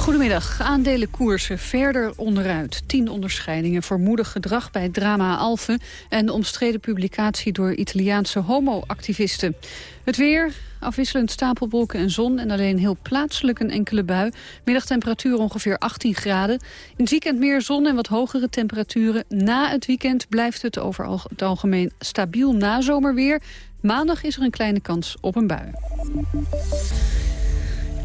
Goedemiddag. Aandelenkoersen verder onderuit. Tien onderscheidingen voor moedig gedrag bij drama Alphen... en de omstreden publicatie door Italiaanse homo-activisten. Het weer, afwisselend stapelwolken en zon... en alleen heel plaatselijk een enkele bui. Middagtemperatuur ongeveer 18 graden. In het weekend meer zon en wat hogere temperaturen. Na het weekend blijft het over het algemeen stabiel nazomerweer. Maandag is er een kleine kans op een bui.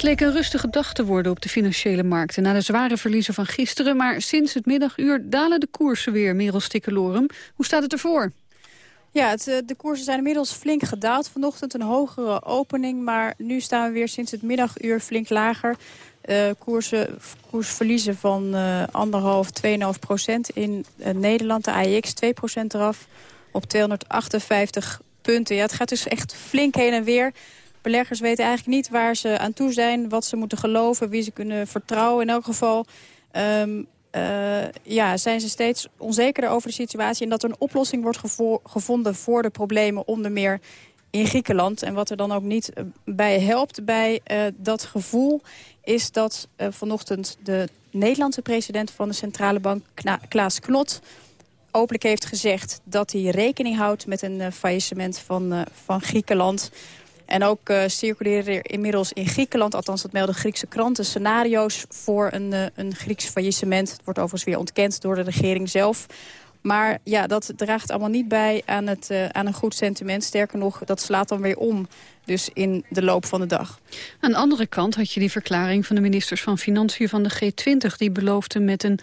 Leek een rustige dag te worden op de financiële markten... na de zware verliezen van gisteren. Maar sinds het middaguur dalen de koersen weer, Merel Stikkelorum. Hoe staat het ervoor? Ja, eh, de koersen zijn inmiddels flink gedaald. Vanochtend een hogere opening, maar nu staan we weer sinds het middaguur flink lager. Uh, koersen, koersverliezen van uh, anderhalf, 2,5 procent in uh, Nederland. De AEX 2 procent eraf op 258 punten. Ja, het gaat dus echt flink heen en weer. Beleggers weten eigenlijk niet waar ze aan toe zijn, wat ze moeten geloven, wie ze kunnen vertrouwen. In elk geval um, uh, ja, zijn ze steeds onzekerder over de situatie... en dat er een oplossing wordt gevonden voor de problemen onder meer in Griekenland. En wat er dan ook niet eh, bij helpt bij uh, dat gevoel... is dat vanochtend de Nederlandse president van de Centrale Bank, Klaas Knot... openlijk heeft gezegd dat hij rekening houdt met een faillissement van, van Griekenland... En ook uh, circuleren er inmiddels in Griekenland, althans dat melden Griekse kranten, scenario's voor een, uh, een Grieks faillissement. Het wordt overigens weer ontkend door de regering zelf. Maar ja, dat draagt allemaal niet bij aan, het, uh, aan een goed sentiment. Sterker nog, dat slaat dan weer om. Dus in de loop van de dag. Aan de andere kant had je die verklaring van de ministers van Financiën van de G20... die beloofden met een,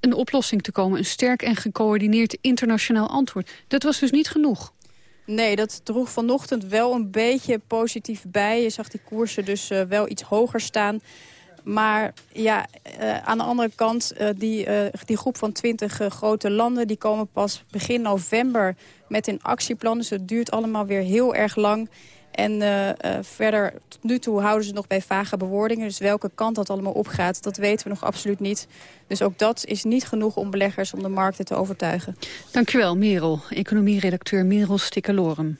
een oplossing te komen. Een sterk en gecoördineerd internationaal antwoord. Dat was dus niet genoeg. Nee, dat droeg vanochtend wel een beetje positief bij. Je zag die koersen dus uh, wel iets hoger staan. Maar ja, uh, aan de andere kant, uh, die, die groep van 20 grote landen... die komen pas begin november met een actieplan. Dus het duurt allemaal weer heel erg lang. En uh, uh, verder, tot nu toe houden ze nog bij vage bewoordingen. Dus welke kant dat allemaal opgaat, dat weten we nog absoluut niet. Dus ook dat is niet genoeg om beleggers om de markten te overtuigen. Dankjewel, Merel. Economieredacteur Merel Stikkelorum.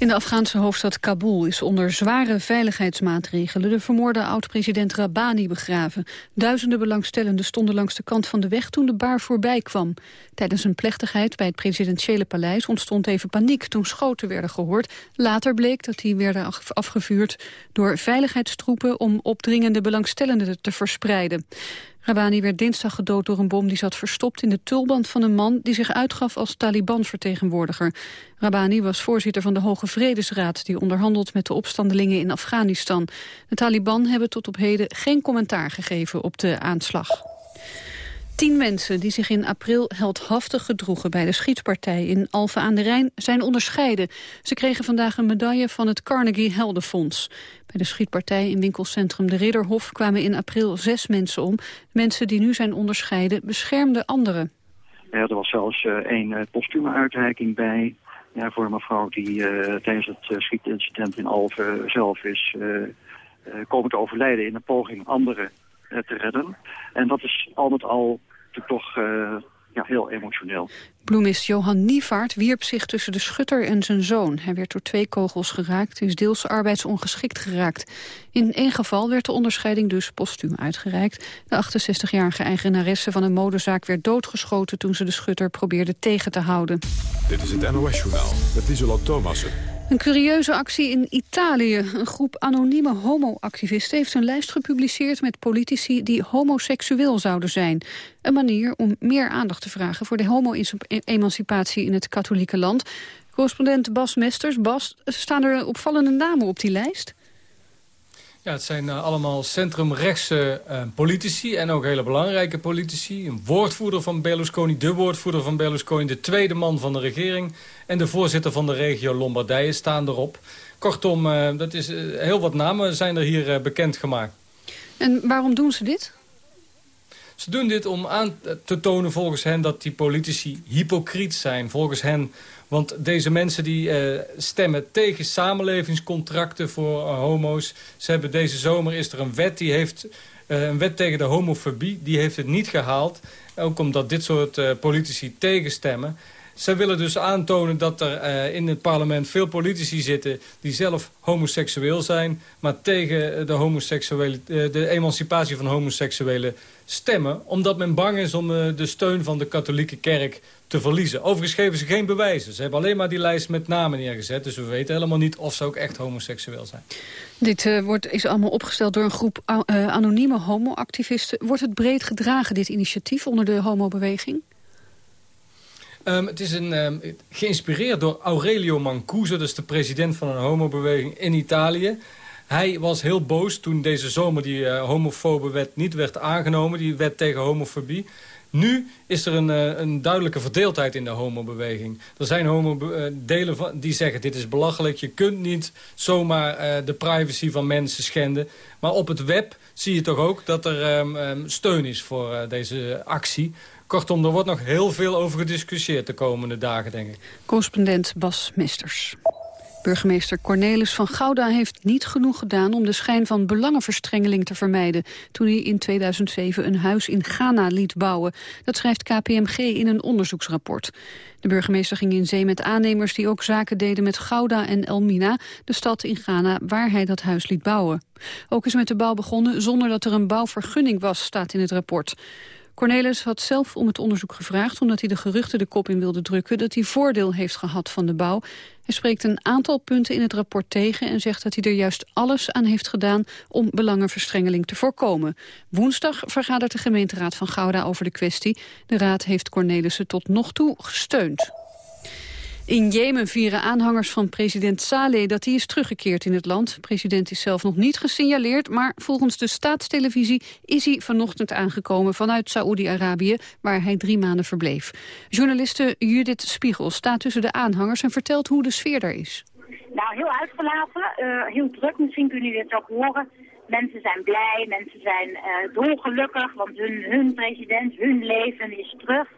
In de Afghaanse hoofdstad Kabul is onder zware veiligheidsmaatregelen de vermoorde oud-president Rabani begraven. Duizenden belangstellenden stonden langs de kant van de weg toen de baar voorbij kwam. Tijdens een plechtigheid bij het presidentiële paleis ontstond even paniek toen schoten werden gehoord. Later bleek dat die werden afgevuurd door veiligheidstroepen om opdringende belangstellenden te verspreiden. Rabani werd dinsdag gedood door een bom die zat verstopt in de tulband van een man die zich uitgaf als Taliban-vertegenwoordiger. Rabani was voorzitter van de Hoge Vredesraad die onderhandelt met de opstandelingen in Afghanistan. De Taliban hebben tot op heden geen commentaar gegeven op de aanslag. Tien mensen die zich in april heldhaftig gedroegen bij de schietpartij in Alphen aan de Rijn zijn onderscheiden. Ze kregen vandaag een medaille van het Carnegie Heldenfonds. Bij de schietpartij in winkelcentrum De Ridderhof kwamen in april zes mensen om. Mensen die nu zijn onderscheiden beschermden anderen. Er was zelfs uh, een uh, postume uitreiking bij ja, voor een mevrouw die uh, tijdens het schietincident in Alphen zelf is komen te overlijden in een poging anderen te redden. En dat is al met al toch uh, ja, heel emotioneel. Bloemist Johan Nievaart wierp zich tussen de schutter en zijn zoon. Hij werd door twee kogels geraakt en is deels arbeidsongeschikt geraakt. In één geval werd de onderscheiding dus postuum uitgereikt. De 68-jarige eigenaresse van een modezaak werd doodgeschoten... toen ze de schutter probeerde tegen te houden. Dit is het NOS-journaal met Isola Thomassen. Een curieuze actie in Italië. Een groep anonieme homo-activisten heeft een lijst gepubliceerd met politici die homoseksueel zouden zijn. Een manier om meer aandacht te vragen voor de homo-emancipatie in het katholieke land. Correspondent Bas Mesters. Bas, staan er opvallende namen op die lijst? Ja, het zijn uh, allemaal centrumrechtse uh, politici en ook hele belangrijke politici. Een woordvoerder van Berlusconi, de woordvoerder van Berlusconi, de tweede man van de regering... en de voorzitter van de regio Lombardije staan erop. Kortom, uh, dat is, heel wat namen zijn er hier bekendgemaakt. En waarom doen ze dit? Ze doen dit om aan te tonen volgens hen dat die politici hypocriet zijn. Volgens hen want deze mensen die uh, stemmen tegen samenlevingscontracten voor uh, homo's. Ze hebben deze zomer is er een wet die heeft uh, een wet tegen de homofobie. Die heeft het niet gehaald. Ook omdat dit soort politici tegenstemmen. Zij willen dus aantonen dat er in het parlement veel politici zitten... die zelf homoseksueel zijn, maar tegen de, homoseksuele, de emancipatie van homoseksuelen stemmen. Omdat men bang is om de steun van de katholieke kerk te verliezen. Overigens geven ze geen bewijzen. Ze hebben alleen maar die lijst met namen neergezet. Dus we weten helemaal niet of ze ook echt homoseksueel zijn. Dit wordt, is allemaal opgesteld door een groep anonieme homoactivisten. Wordt het breed gedragen, dit initiatief, onder de homobeweging? Um, het is een, um, geïnspireerd door Aurelio Mancuso, is de president van een homobeweging in Italië. Hij was heel boos toen deze zomer die uh, homofobe wet niet werd aangenomen, die wet tegen homofobie. Nu is er een, uh, een duidelijke verdeeldheid in de homobeweging. Er zijn homo uh, delen van, die zeggen dit is belachelijk, je kunt niet zomaar de privacy van mensen schenden. Maar op het web zie je toch ook dat er um, steun is voor deze actie. Kortom, er wordt nog heel veel over gediscussieerd de komende dagen, denk ik. Correspondent Bas Mesters. Burgemeester Cornelis van Gouda heeft niet genoeg gedaan om de schijn van belangenverstrengeling te vermijden toen hij in 2007 een huis in Ghana liet bouwen. Dat schrijft KPMG in een onderzoeksrapport. De burgemeester ging in zee met aannemers die ook zaken deden met Gouda en Elmina, de stad in Ghana waar hij dat huis liet bouwen. Ook is met de bouw begonnen zonder dat er een bouwvergunning was, staat in het rapport. Cornelis had zelf om het onderzoek gevraagd... omdat hij de geruchten de kop in wilde drukken... dat hij voordeel heeft gehad van de bouw. Hij spreekt een aantal punten in het rapport tegen... en zegt dat hij er juist alles aan heeft gedaan... om belangenverstrengeling te voorkomen. Woensdag vergadert de gemeenteraad van Gouda over de kwestie. De raad heeft Cornelissen tot nog toe gesteund. In Jemen vieren aanhangers van president Saleh dat hij is teruggekeerd in het land. De president is zelf nog niet gesignaleerd, maar volgens de staatstelevisie is hij vanochtend aangekomen vanuit Saoedi-Arabië, waar hij drie maanden verbleef. Journaliste Judith Spiegel staat tussen de aanhangers en vertelt hoe de sfeer daar is. Nou, heel uitgelaten, uh, heel druk, misschien kunnen jullie het ook horen. Mensen zijn blij, mensen zijn uh, dolgelukkig, want hun, hun president, hun leven is terug.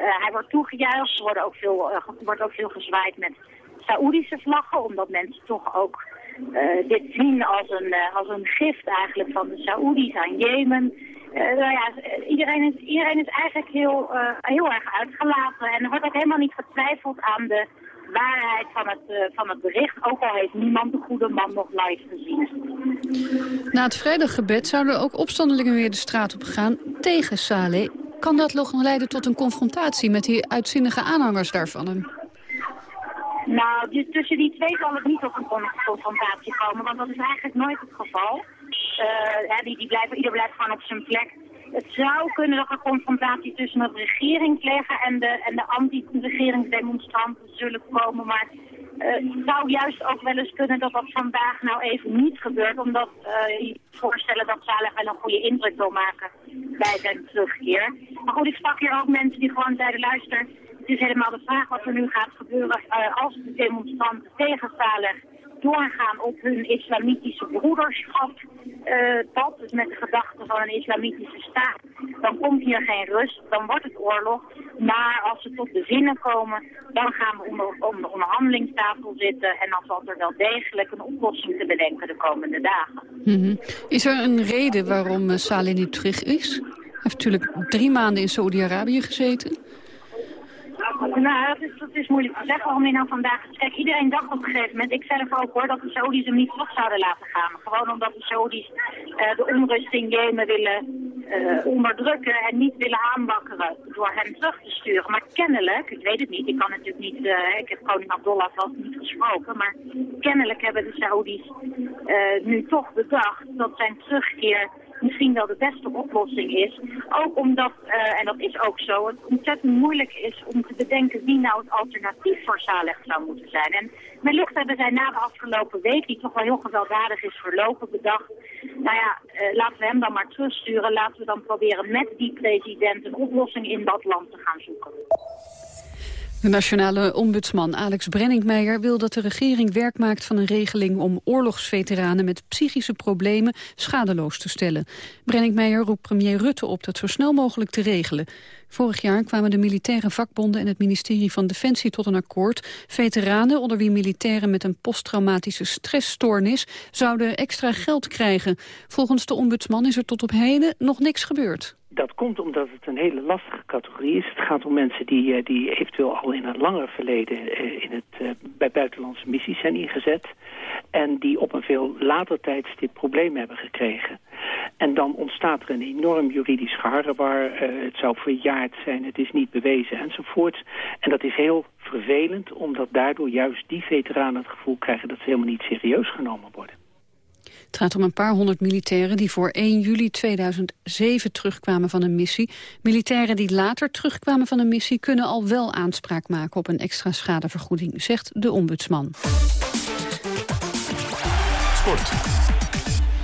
Uh, hij wordt toegejuicht. Er wordt ook veel, uh, wordt ook veel gezwaaid met Saoedische vlaggen, omdat mensen toch ook uh, dit zien als een, als een gift eigenlijk van de Saoedi's aan Jemen. nou ja, iedereen is, iedereen is eigenlijk heel, heel erg uitgelaten en er wordt ook helemaal niet getwijfeld aan de waarheid van het, van het bericht, ook al heeft niemand de goede man nog live gezien. Na het vrijdaggebed zouden ook opstandelingen weer de straat op gaan tegen Saleh. Kan dat nog leiden tot een confrontatie met die uitzinnige aanhangers daarvan? Nou, dus tussen die twee zal het niet tot een confrontatie komen, want dat is eigenlijk nooit het geval. Uh, die, die blijven, ieder blijft gewoon op zijn plek. Het zou kunnen dat er confrontatie tussen de regeringsleger en de, en de anti-regeringsdemonstranten zullen komen, maar uh, zou juist ook wel eens kunnen dat dat vandaag nou even niet gebeurt. Omdat uh, je voorstellen dat Saleh wel een goede indruk wil maken bij zijn terugkeer. Maar goed, ik sprak hier ook mensen die gewoon zeiden, luister, het is helemaal de vraag wat er nu gaat gebeuren uh, als de demonstranten tegen Saleh doorgaan op hun islamitische broederschap. Uh, dat, dus met de gedachte van een islamitische staat, dan komt hier geen rust, dan wordt het oorlog. Maar als ze tot de zinnen komen, dan gaan we onder, om de onderhandelingstafel zitten en dan valt er wel degelijk een oplossing te bedenken de komende dagen. -hmm. Is er een reden waarom uh, Saleh niet terug is? Hij heeft natuurlijk drie maanden in Saudi-Arabië gezeten. Nou, dat is, moeilijk te zeggen waarom hij nou vandaag... Kijk, iedereen dacht op een gegeven moment, ik zelf ook hoor, dat de Saudis hem niet terug zouden laten gaan. Gewoon omdat de Saudis uh, de onrust in Jemen willen uh, onderdrukken en niet willen aanbakkeren door hem terug te sturen. Maar kennelijk, ik weet het niet, ik kan natuurlijk niet, uh, ik heb koning Abdullah vast niet gesproken, maar kennelijk hebben de Saudis nu toch bedacht dat zijn terugkeer misschien wel de beste oplossing is. Ook omdat, uh, en dat is ook zo, het ontzettend moeilijk is om te bedenken wie nou het alternatief voor Saleh zou moeten zijn. En lucht hebben zij na de afgelopen week, die toch wel heel gewelddadig is verlopen, bedacht. Nou ja, uh, laten we hem dan maar terugsturen. Laten we dan proberen met die president een oplossing in dat land te gaan zoeken. De nationale ombudsman Alex Brenningmeijer wil dat de regering werk maakt van een regeling om oorlogsveteranen met psychische problemen schadeloos te stellen. Brenningmeijer roept premier Rutte op dat zo snel mogelijk te regelen. Vorig jaar kwamen de militaire vakbonden en het ministerie van Defensie tot een akkoord. Veteranen, onder wie militairen met een posttraumatische stressstoornis, zouden extra geld krijgen. Volgens de ombudsman is er tot op heden nog niks gebeurd. Dat komt omdat het een hele lastige categorie is. Het gaat om mensen die, eh, die eventueel al in een langer verleden eh, in het, uh, bij buitenlandse missies zijn ingezet. En die op een veel later tijdstip problemen hebben gekregen. En dan ontstaat er een enorm juridisch geharrewar. het zou verjaard zijn, het is niet bewezen enzovoort. En dat is heel vervelend, omdat daardoor juist die veteranen het gevoel krijgen dat ze helemaal niet serieus genomen worden. Het gaat om een paar honderd militairen die voor 1 juli 2007 terugkwamen van een missie. Militairen die later terugkwamen van een missie kunnen al wel aanspraak maken op een extra schadevergoeding, zegt de ombudsman. Sport.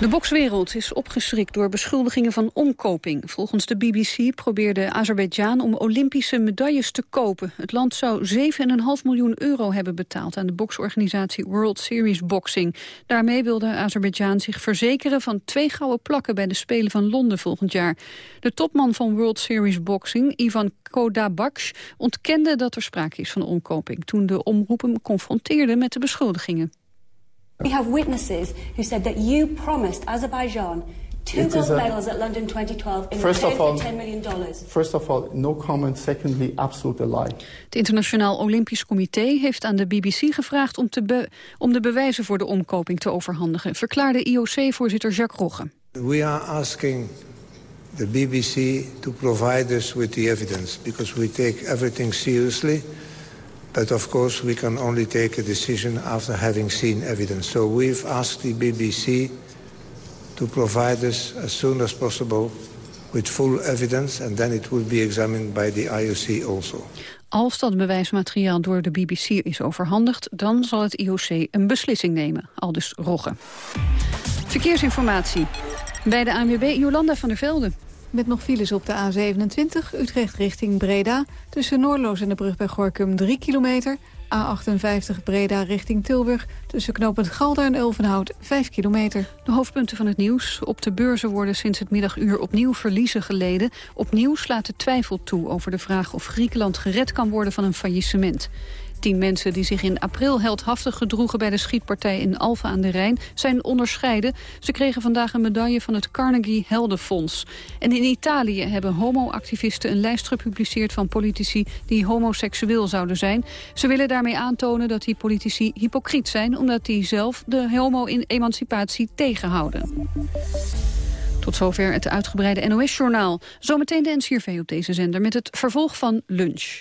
De bokswereld is opgeschrikt door beschuldigingen van omkoping. Volgens de BBC probeerde Azerbeidzjan om Olympische medailles te kopen. Het land zou 7,5 miljoen euro hebben betaald aan de boksorganisatie World Series Boxing. Daarmee wilde Azerbeidzjan zich verzekeren van twee gouden plakken bij de Spelen van Londen volgend jaar. De topman van World Series Boxing, Ivan Kodabaksh, ontkende dat er sprake is van omkoping toen de omroep hem confronteerde met de beschuldigingen. We have witnesses who said that you promised Azerbaijan two gold medals at London 2012 in first all, for $10 million. First of all, no comment. Secondly, absolute lie. Het Internationaal Olympisch Comité heeft aan de BBC gevraagd om, te om de bewijzen voor de omkoping te overhandigen, verklaarde IOC-voorzitter Jacques Rogge. We are asking the BBC to provide us with the evidence because we take everything seriously. But of course, we can only take a decision after having seen evidence. So we've asked the BBC to provide us as soon as possible with full evidence, and then it will be examined by the IOC also. Als dat bewijsmateriaal door de BBC is overhandigd... dan zal het IOC een beslissing nemen, aldus Rogge. Verkeersinformatie. Bij de ANWB Jolanda van der Velde. Met nog files op de A27, Utrecht richting Breda. Tussen Noorloos en de brug bij Gorkum 3 kilometer. A58 Breda richting Tilburg. Tussen knooppunt Galder en Ulvenhout 5 kilometer. De hoofdpunten van het nieuws. Op de beurzen worden sinds het middaguur opnieuw verliezen geleden. Opnieuw slaat de twijfel toe over de vraag of Griekenland gered kan worden van een faillissement. Tien mensen die zich in april heldhaftig gedroegen bij de schietpartij in Alphen aan de Rijn zijn onderscheiden. Ze kregen vandaag een medaille van het Carnegie Heldenfonds. En in Italië hebben homoactivisten een lijst gepubliceerd van politici die homoseksueel zouden zijn. Ze willen daarmee aantonen dat die politici hypocriet zijn omdat die zelf de homo-emancipatie tegenhouden. Tot zover het uitgebreide NOS-journaal. Zometeen de NCRV op deze zender met het vervolg van Lunch.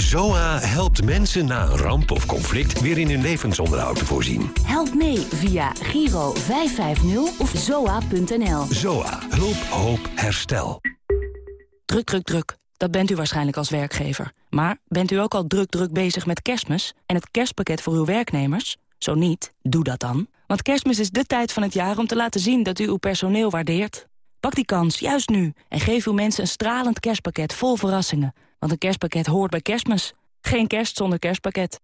ZOA helpt mensen na een ramp of conflict weer in hun levensonderhoud te voorzien. Help mee via Giro 550 of zoa.nl. ZOA. Hulp, hoop, herstel. Druk, druk, druk. Dat bent u waarschijnlijk als werkgever. Maar bent u ook al druk, druk bezig met kerstmis... en het kerstpakket voor uw werknemers? Zo niet, doe dat dan. Want kerstmis is de tijd van het jaar om te laten zien dat u uw personeel waardeert. Pak die kans, juist nu, en geef uw mensen een stralend kerstpakket vol verrassingen... Want een kerstpakket hoort bij kerstmis. Geen kerst zonder kerstpakket.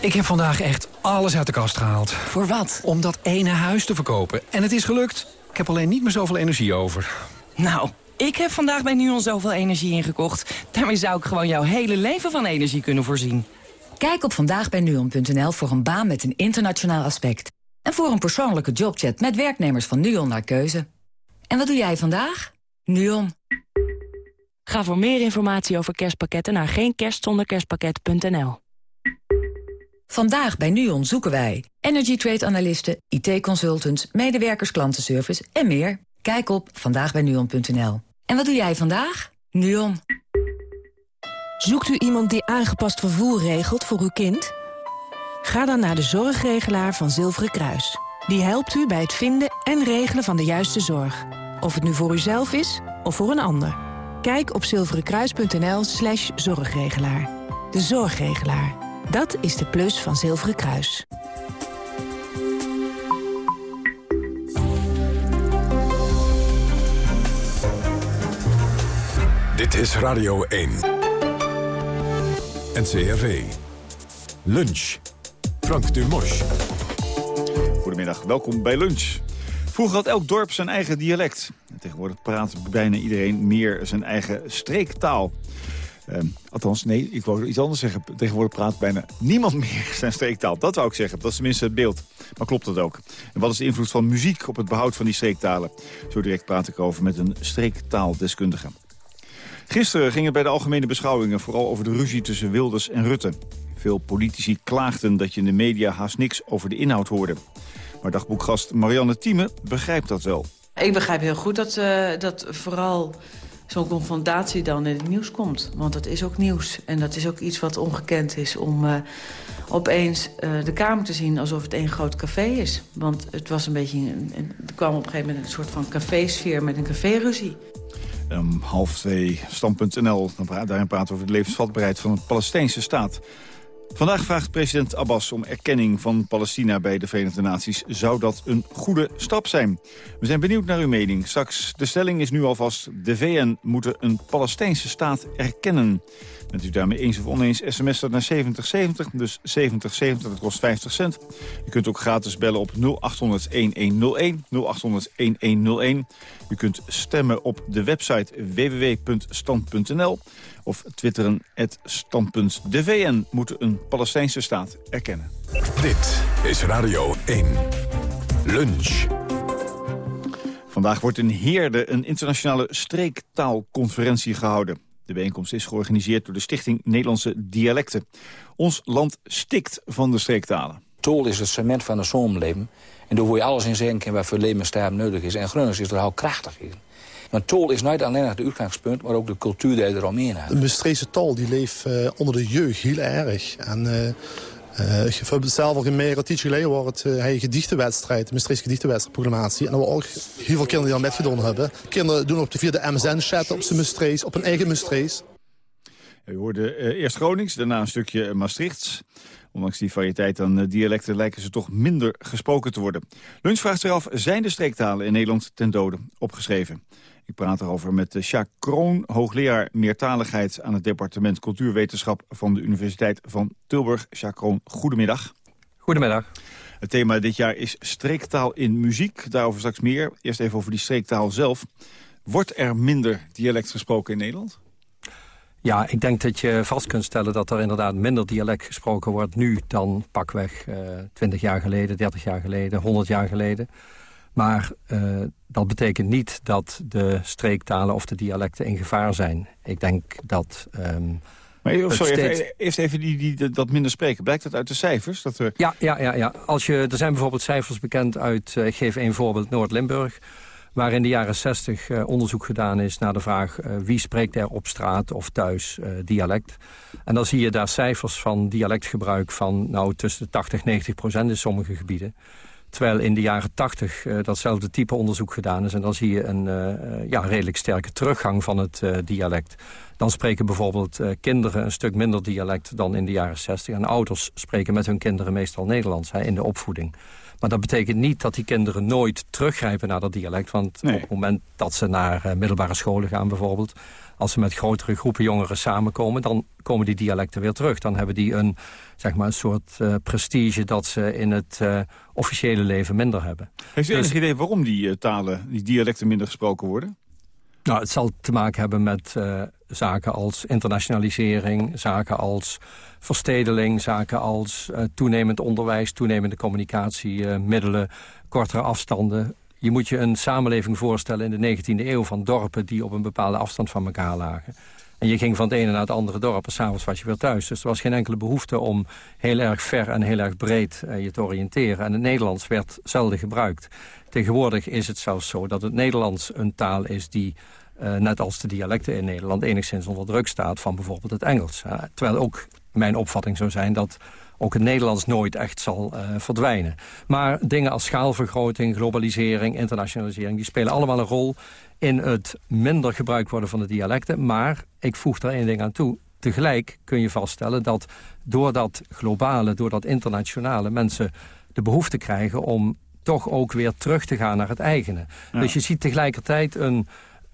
Ik heb vandaag echt alles uit de kast gehaald. Voor wat? Om dat ene huis te verkopen. En het is gelukt. Ik heb alleen niet meer zoveel energie over. Nou, ik heb vandaag bij NUON zoveel energie ingekocht. Daarmee zou ik gewoon jouw hele leven van energie kunnen voorzien. Kijk op vandaagbijnuon.nl voor een baan met een internationaal aspect. En voor een persoonlijke jobchat met werknemers van NUON naar keuze. En wat doe jij vandaag? NUON. Ga voor meer informatie over kerstpakketten naar geenkerstzonderkerstpakket.nl. Vandaag bij NUON zoeken wij energy trade analisten, IT-consultants, medewerkers klantenservice en meer. Kijk op vandaagbijnuon.nl. En wat doe jij vandaag? NUON. Zoekt u iemand die aangepast vervoer regelt voor uw kind? Ga dan naar de zorgregelaar van Zilveren Kruis. Die helpt u bij het vinden en regelen van de juiste zorg. Of het nu voor uzelf is of voor een ander. Kijk op zilverenkruis.nl slash zorgregelaar. De zorgregelaar. Dat is de plus van Zilveren Kruis. Dit is Radio 1. NCRV. Lunch. Frank Dumos. Goedemiddag, welkom bij Lunch. Vroeger had elk dorp zijn eigen dialect. Tegenwoordig praat bijna iedereen meer zijn eigen streektaal. Ehm, althans, nee, ik wou iets anders zeggen. Tegenwoordig praat bijna niemand meer zijn streektaal. Dat zou ik zeggen. Dat is tenminste het beeld. Maar klopt dat ook? En wat is de invloed van muziek op het behoud van die streektalen? Zo direct praat ik over met een streektaaldeskundige. Gisteren ging het bij de algemene beschouwingen vooral over de ruzie tussen Wilders en Rutte. Veel politici klaagden dat je in de media haast niks over de inhoud hoorde. Maar dagboekgast Marianne Thieme begrijpt dat wel. Ik begrijp heel goed dat, uh, dat vooral zo'n confrontatie dan in het nieuws komt. Want dat is ook nieuws. En dat is ook iets wat ongekend is om uh, opeens uh, de Kamer te zien alsof het één groot café is. Want het was een beetje, er kwam op een gegeven moment een soort van cafésfeer met een caféruzie. Um, half twee, stand.nl, daarin praten we over de levensvatbaarheid van de Palestijnse staat. Vandaag vraagt president Abbas om erkenning van Palestina bij de Verenigde Naties. Zou dat een goede stap zijn? We zijn benieuwd naar uw mening. Straks, de stelling is nu alvast... de VN moeten een Palestijnse staat erkennen. Bent u daarmee eens of oneens, sms dat naar 7070, dus 7070, dat kost 50 cent. U kunt ook gratis bellen op 0800-1101, 0800-1101. U kunt stemmen op de website www.stand.nl of twitteren het standpunt. De VN moet een Palestijnse staat erkennen. Dit is Radio 1. Lunch. Vandaag wordt in Heerde een internationale streektaalconferentie gehouden. De bijeenkomst is georganiseerd door de Stichting Nederlandse Dialecten. Ons land stikt van de streektalen. Tol is het cement van de samenleving. En daar wil je alles in zeggen wat voor nodig is. En Gronings is er al krachtig in. Maar tol is niet alleen het uitgangspunt, maar ook de cultuur die eromheen heeft. De Maastrichtse taal die leeft uh, onder de jeugd heel erg. En uh, uh, ik heb zelf al gemerkt, dat iets geleden was het uh, gedichtenwedstrijd, de Maastrichtse. En er waren ook heel veel kinderen die al metgedaan hebben. Kinderen doen op de vierde MSN-chat op zijn Maastricht, op een eigen Maastricht. U hoorde eerst Gronings, daarna een stukje Maastrichts. Ondanks die variëteit aan dialecten lijken ze toch minder gesproken te worden. Lunch vraagt zich af, zijn de streektalen in Nederland ten dode opgeschreven? Ik praat erover met Jacques Kroon, hoogleraar meertaligheid... aan het departement Cultuurwetenschap van de Universiteit van Tilburg. Jacques Kroon, goedemiddag. Goedemiddag. Het thema dit jaar is streektaal in muziek. Daarover straks meer. Eerst even over die streektaal zelf. Wordt er minder dialect gesproken in Nederland? Ja, ik denk dat je vast kunt stellen dat er inderdaad minder dialect gesproken wordt nu dan pakweg uh, 20 jaar geleden, 30 jaar geleden, 100 jaar geleden. Maar uh, dat betekent niet dat de streektalen of de dialecten in gevaar zijn. Ik denk dat... Um, maar sorry, steeds... even, eerst even die, die, dat minder spreken. Blijkt dat uit de cijfers? Dat er... ja, ja, ja, ja. Als je, er zijn bijvoorbeeld cijfers bekend uit... Uh, ik geef één voorbeeld, Noord-Limburg waar in de jaren 60 uh, onderzoek gedaan is naar de vraag... Uh, wie spreekt er op straat of thuis uh, dialect. En dan zie je daar cijfers van dialectgebruik van nou, tussen de 80 90 procent in sommige gebieden. Terwijl in de jaren 80 uh, datzelfde type onderzoek gedaan is. En dan zie je een uh, ja, redelijk sterke teruggang van het uh, dialect. Dan spreken bijvoorbeeld kinderen een stuk minder dialect dan in de jaren 60. En ouders spreken met hun kinderen meestal Nederlands hè, in de opvoeding. Maar dat betekent niet dat die kinderen nooit teruggrijpen naar dat dialect. Want nee. op het moment dat ze naar middelbare scholen gaan bijvoorbeeld... als ze met grotere groepen jongeren samenkomen... dan komen die dialecten weer terug. Dan hebben die een, zeg maar, een soort uh, prestige dat ze in het uh, officiële leven minder hebben. Heeft u dus, enig idee waarom die uh, talen, die dialecten minder gesproken worden? Nou, het zal te maken hebben met zaken als internationalisering... zaken als verstedeling, zaken als toenemend onderwijs... toenemende communicatiemiddelen, kortere afstanden... Je moet je een samenleving voorstellen in de 19e eeuw van dorpen... die op een bepaalde afstand van elkaar lagen. En je ging van het ene naar het andere dorp en s'avonds was je weer thuis. Dus er was geen enkele behoefte om heel erg ver en heel erg breed uh, je te oriënteren. En het Nederlands werd zelden gebruikt. Tegenwoordig is het zelfs zo dat het Nederlands een taal is die... Uh, net als de dialecten in Nederland enigszins onder druk staat van bijvoorbeeld het Engels. Uh, terwijl ook mijn opvatting zou zijn dat ook het Nederlands nooit echt zal verdwijnen. Maar dingen als schaalvergroting, globalisering, internationalisering... die spelen allemaal een rol in het minder gebruikt worden van de dialecten. Maar ik voeg daar één ding aan toe. Tegelijk kun je vaststellen dat door dat globale, door dat internationale... mensen de behoefte krijgen om toch ook weer terug te gaan naar het eigene. Ja. Dus je ziet tegelijkertijd een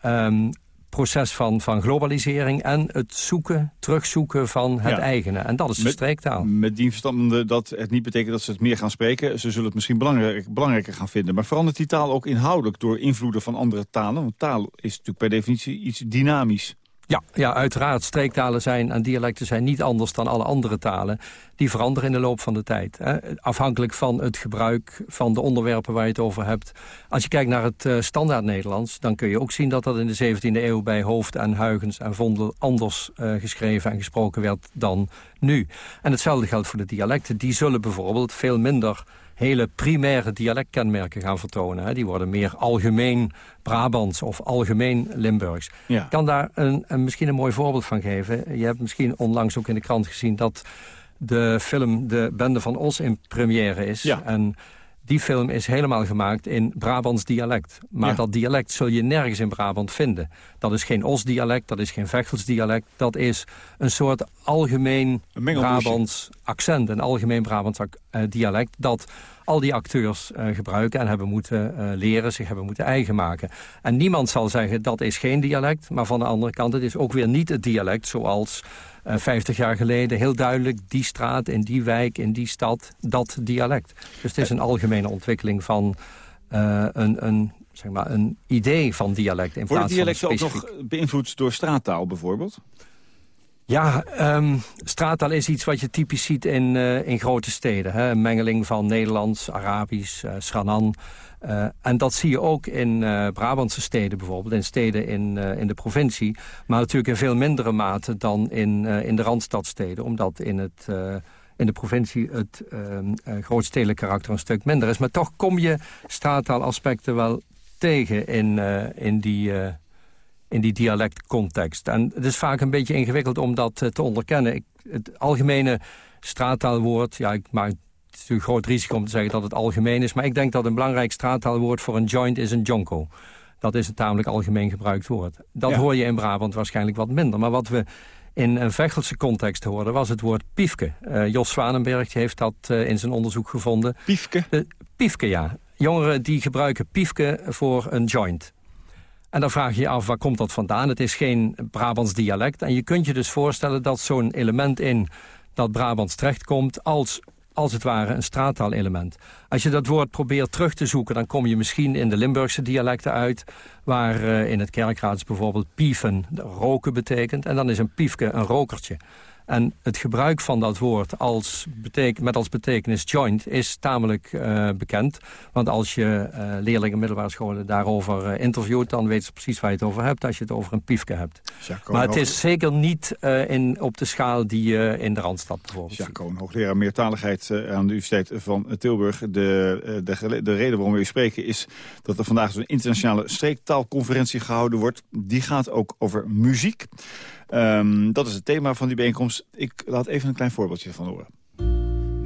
um, proces van, van globalisering... en het zoeken, terugzoeken van het Ja. eigene. En dat is de Met- streektaal. Met die verstande dat het niet betekent dat ze het meer gaan spreken. Ze zullen het misschien belangrijk, belangrijker gaan vinden. Maar verandert die taal ook inhoudelijk door invloeden van andere talen? Want taal is natuurlijk per definitie iets dynamisch. Ja, ja, uiteraard. Streektalen zijn en dialecten zijn niet anders dan alle andere talen. Die veranderen in de loop van de tijd. Hè. Afhankelijk van het gebruik van de onderwerpen waar je het over hebt. Als je kijkt naar het eh, standaard Nederlands... dan kun je ook zien dat dat in de 17e eeuw bij Hoofd en Huygens en Vondel... anders eh, geschreven en gesproken werd dan nu. En hetzelfde geldt voor de dialecten. Die zullen bijvoorbeeld veel minder hele primaire dialectkenmerken gaan vertonen. Hè. Die worden meer algemeen Brabants of algemeen Limburgs. Ja. Ik kan daar een, een, misschien een mooi voorbeeld van geven. Je hebt misschien onlangs ook in de krant gezien... dat de film De Bende van Os in première is. Ja. En die film is helemaal gemaakt in Brabants dialect. Maar Ja. dat dialect zul je nergens in Brabant vinden. Dat is geen Os-dialect, dat is geen Vechels-dialect. Dat is een soort algemeen mengelmoesje. Brabants accent. Een algemeen Brabants ac- eh, dialect dat al die acteurs eh, gebruiken... en hebben moeten eh, leren, zich hebben moeten eigen maken. En niemand zal zeggen dat is geen dialect. Maar van de andere kant, het is ook weer niet het dialect... zoals eh 50 jaar geleden heel duidelijk die straat, in die wijk, in die stad... dat dialect. Dus het is een algemene ontwikkeling van eh, een, een, zeg maar, een idee van dialect... in Worden plaats van een dialecten ook nog beïnvloed door straattaal bijvoorbeeld? Ja, ehm, straattaal is iets wat je typisch ziet in, eh, in grote steden. Hè? Een mengeling van Nederlands, Arabisch. Eh, en dat zie je ook in Brabantse steden bijvoorbeeld. In steden in, in de provincie. Maar natuurlijk in veel mindere mate dan in, in de Randstadsteden. Omdat in, het, in de provincie het ehm, eh, grootstedelijk karakter een stuk minder is. Maar toch kom je straattaalaspecten wel tegen in, in die... in die dialectcontext. En het is vaak een beetje ingewikkeld om dat eh, te onderkennen. Ik, het algemene straattaalwoord... ja, ik maak het is natuurlijk een groot risico om te zeggen dat het algemeen is... maar ik denk dat een belangrijk straattaalwoord voor een joint is een jonko. Dat is een tamelijk algemeen gebruikt woord. Dat Ja. hoor je in Brabant waarschijnlijk wat minder. Maar wat we in een Vechelse context hoorden was het woord piefke. Eh, Jos Zwanenberg heeft dat eh, in zijn onderzoek gevonden. Piefke? Piefke, ja. Jongeren die gebruiken piefke voor een joint. En dan vraag je je af, waar komt dat vandaan? Het is geen Brabants dialect. En je kunt je dus voorstellen dat zo'n element in dat Brabants terechtkomt... als, als het ware een straattaalelement. Als je dat woord probeert terug te zoeken... dan kom je misschien in de Limburgse dialecten uit... waar eh, in het kerkraads bijvoorbeeld pieven roken betekent. En dan is een piefke een rokertje. En het gebruik van dat woord als met als betekenis joint is tamelijk eh, bekend. Want als je eh, leerlingen middelbare scholen daarover eh, interviewt... dan weten ze precies waar je het over hebt als je het over een piefke hebt. Jacques maar het is zeker niet in, op de schaal die je in de Randstad bijvoorbeeld. Jacques Koon, hoogleraar meertaligheid aan de Universiteit van Tilburg. De, de, de reden waarom we hier spreken is dat er vandaag zo'n internationale streektaalconferentie gehouden wordt. Die gaat ook over muziek. Ehm, dat is het thema van die bijeenkomst. Ik laat even een klein voorbeeldje van horen.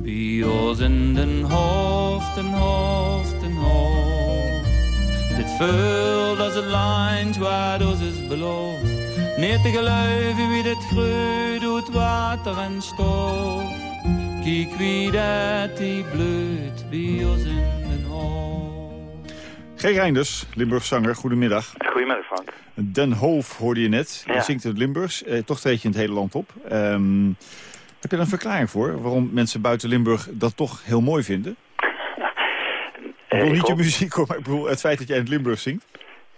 Bij ons in den hoofd, den hoofd, den hoofd. Dit vult als het lijntje waar ons is beloofd. Niet te geloven wie dit groeit doet water en stof. Kijk wie dat die bloeit bij ons in den hoofd. G. Reinders, Limburgs zanger, goedemiddag. Goedemiddag Frank. Den Hoof hoorde je net. Je zingt in het Limburgs. Eh, toch treed je in het hele land op. Ehm, heb je er een verklaring voor waarom mensen buiten Limburg dat toch heel mooi vinden? Ik bedoel ik niet je muziek hoor, maar ik bedoel het feit dat jij in het Limburg zingt.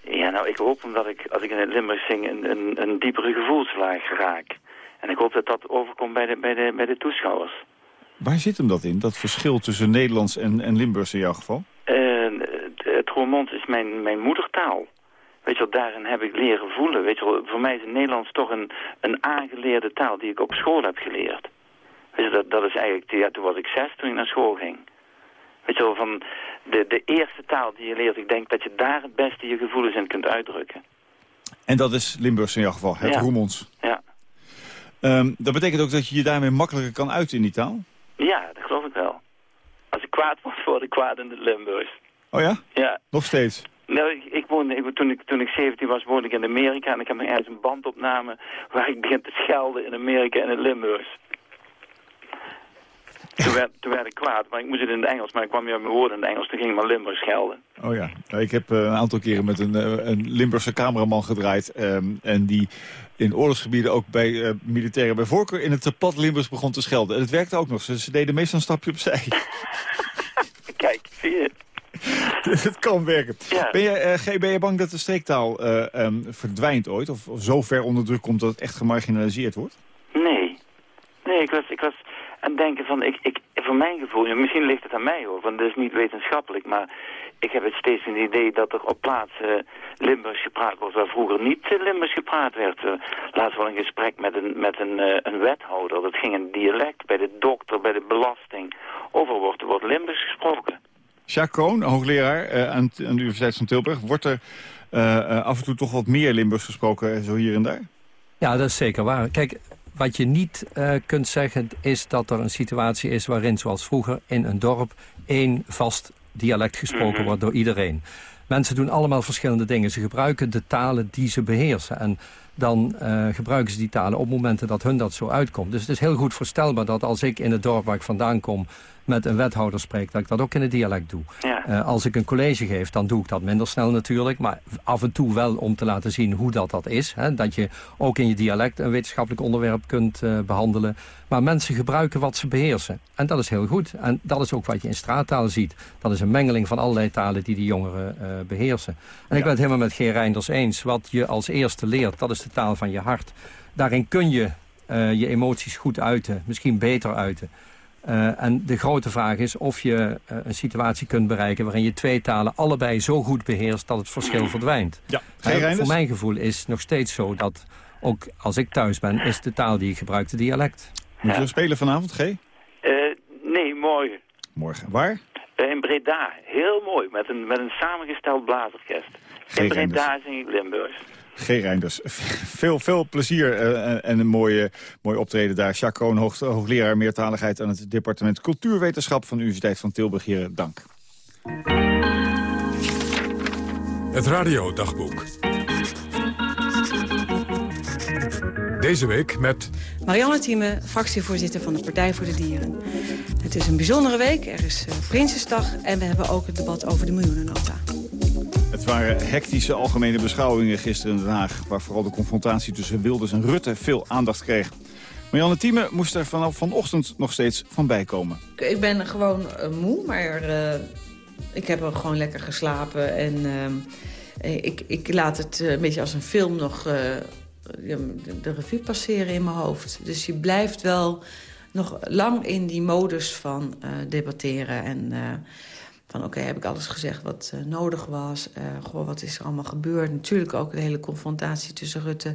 Ja, nou, ik hoop omdat ik, als ik in het Limburg zing, een, een, een diepere gevoelslaag raak. En ik hoop dat dat overkomt bij de, bij de, bij de toeschouwers. Waar zit hem dat in, dat verschil tussen Nederlands en, en Limburgs in jouw geval? Eh, het, het Roermond is mijn, mijn moedertaal. Weet je wel, daarin heb ik leren voelen. Weet je wel, voor mij is het Nederlands toch een, een aangeleerde taal die ik op school heb geleerd. Weet je, dat, dat is eigenlijk, ja, toen was ik zes toen ik naar school ging. Weet je wel, van de, de eerste taal die je leert, ik denk dat je daar het beste je gevoelens in kunt uitdrukken. En dat is Limburgs in jouw geval, het Ja. Roermonds. Ja. Ehm, dat betekent ook dat je je daarmee makkelijker kan uiten in die taal? Ja, dat geloof ik wel. Als ik kwaad word, word ik kwaad in het Limburgs. Oh ja? Ja. Nog steeds? Nou, ik, ik woonde, ik, toen, ik, toen ik 17 was, woonde ik in Amerika. En ik heb nog ergens een bandopname waar ik begin te schelden in Amerika en in het Limburgs. Toen werd, toen werd ik kwaad, maar ik moest het in het Engels. Maar ik kwam weer mijn woorden in het Engels. Toen ging ik maar Limburg schelden. Oh ja, nou, ik heb eh, een aantal keren met een, eh, een Limburgse cameraman gedraaid. ehm, en die in oorlogsgebieden ook bij eh, militairen bij voorkeur in het pad Limburgs begon te schelden. En het werkte ook nog. Ze, ze deden meestal een stapje opzij. Kijk, zie je. het kan werken. Ben, je, eh, G, ben je bang dat de streektaal eh, ehm, verdwijnt ooit? Of, of zo ver onder druk komt dat het echt gemarginaliseerd wordt? Nee. Nee, ik was, ik was aan het denken van... Ik, ik, voor mijn gevoel, misschien ligt het aan mij hoor, want dat is niet wetenschappelijk... maar ik heb het steeds een idee dat er op plaatsen Limburgs gepraat wordt... waar vroeger niet Limburgs gepraat werd. Uh, laatst wel een gesprek met een, met een, uh, een wethouder. Dat ging in dialect, bij de dokter, bij de belasting. Over wordt, wordt Limburgs gesproken. Jacques Kroon, hoogleraar uh, aan, aan, de Universiteit van Tilburg. Wordt er uh, uh, af en toe toch wat meer Limburgs gesproken, zo hier en daar? Ja, dat is zeker waar. Kijk, wat je niet kunt zeggen is dat er een situatie is... waarin, zoals vroeger, in een dorp één vast dialect gesproken mm -hmm. wordt door iedereen. Mensen doen allemaal verschillende dingen. Ze gebruiken de talen die ze beheersen. En dan uh, gebruiken ze die talen op momenten dat hun dat zo uitkomt. Dus het is heel goed voorstelbaar dat als ik in het dorp waar ik vandaan kom... met een wethouder spreek, dat ik dat ook in het dialect doe. Ja. Uh, als ik een college geef, dan doe ik dat minder snel natuurlijk. Maar af en toe wel om te laten zien hoe dat, dat is. Hè? Dat je ook in je dialect een wetenschappelijk onderwerp kunt uh, behandelen. Maar mensen gebruiken wat ze beheersen. En dat is heel goed. En dat is ook wat je in straattaal ziet. Dat is een mengeling van allerlei talen die die jongeren uh, beheersen. En ja. ik ben het helemaal met G. Reinders eens. Wat je als eerste leert, dat is de taal van je hart. Daarin kun je je emoties goed uiten. Misschien beter uiten. Uh, en de grote vraag is of je uh, een situatie kunt bereiken... waarin je twee talen allebei zo goed beheerst dat het verschil verdwijnt. Ja, uh, voor mijn gevoel is nog steeds zo dat, ook als ik thuis ben... is de taal die ik gebruik de dialect. Moet je ja. spelen vanavond, G? nee, morgen. Morgen. Waar? in Breda. Heel mooi, met een, met een samengesteld blaasorkest. In Breda zing ik Limburgs. G. Reinders, veel, veel plezier uh, en een mooie, mooie optreden daar. Jacques Kroon, hoog, hoogleraar meertaligheid aan het departement Cultuurwetenschap van de Universiteit van Tilburg. Heren, dank. Het radiodagboek. Deze week met... Marianne Thieme, fractievoorzitter van de Partij voor de Dieren. Het is een bijzondere week, er is uh, Prinsesdag en we hebben ook het debat over de miljoenennota. Het waren hectische algemene beschouwingen gisteren in Den Haag... waar vooral de confrontatie tussen Wilders en Rutte veel aandacht kreeg. Marianne Thieme moest er vanaf vanochtend nog steeds van bijkomen. Ik ben gewoon uh, moe, maar uh, ik heb ook gewoon lekker geslapen. En uh, ik, ik, laat het een beetje als een film nog de revue passeren in mijn hoofd. Dus je blijft wel nog lang in die modus van debatteren en van oké, heb ik alles gezegd wat uh, nodig was? Uh, wat is er allemaal gebeurd? Natuurlijk ook de hele confrontatie tussen Rutte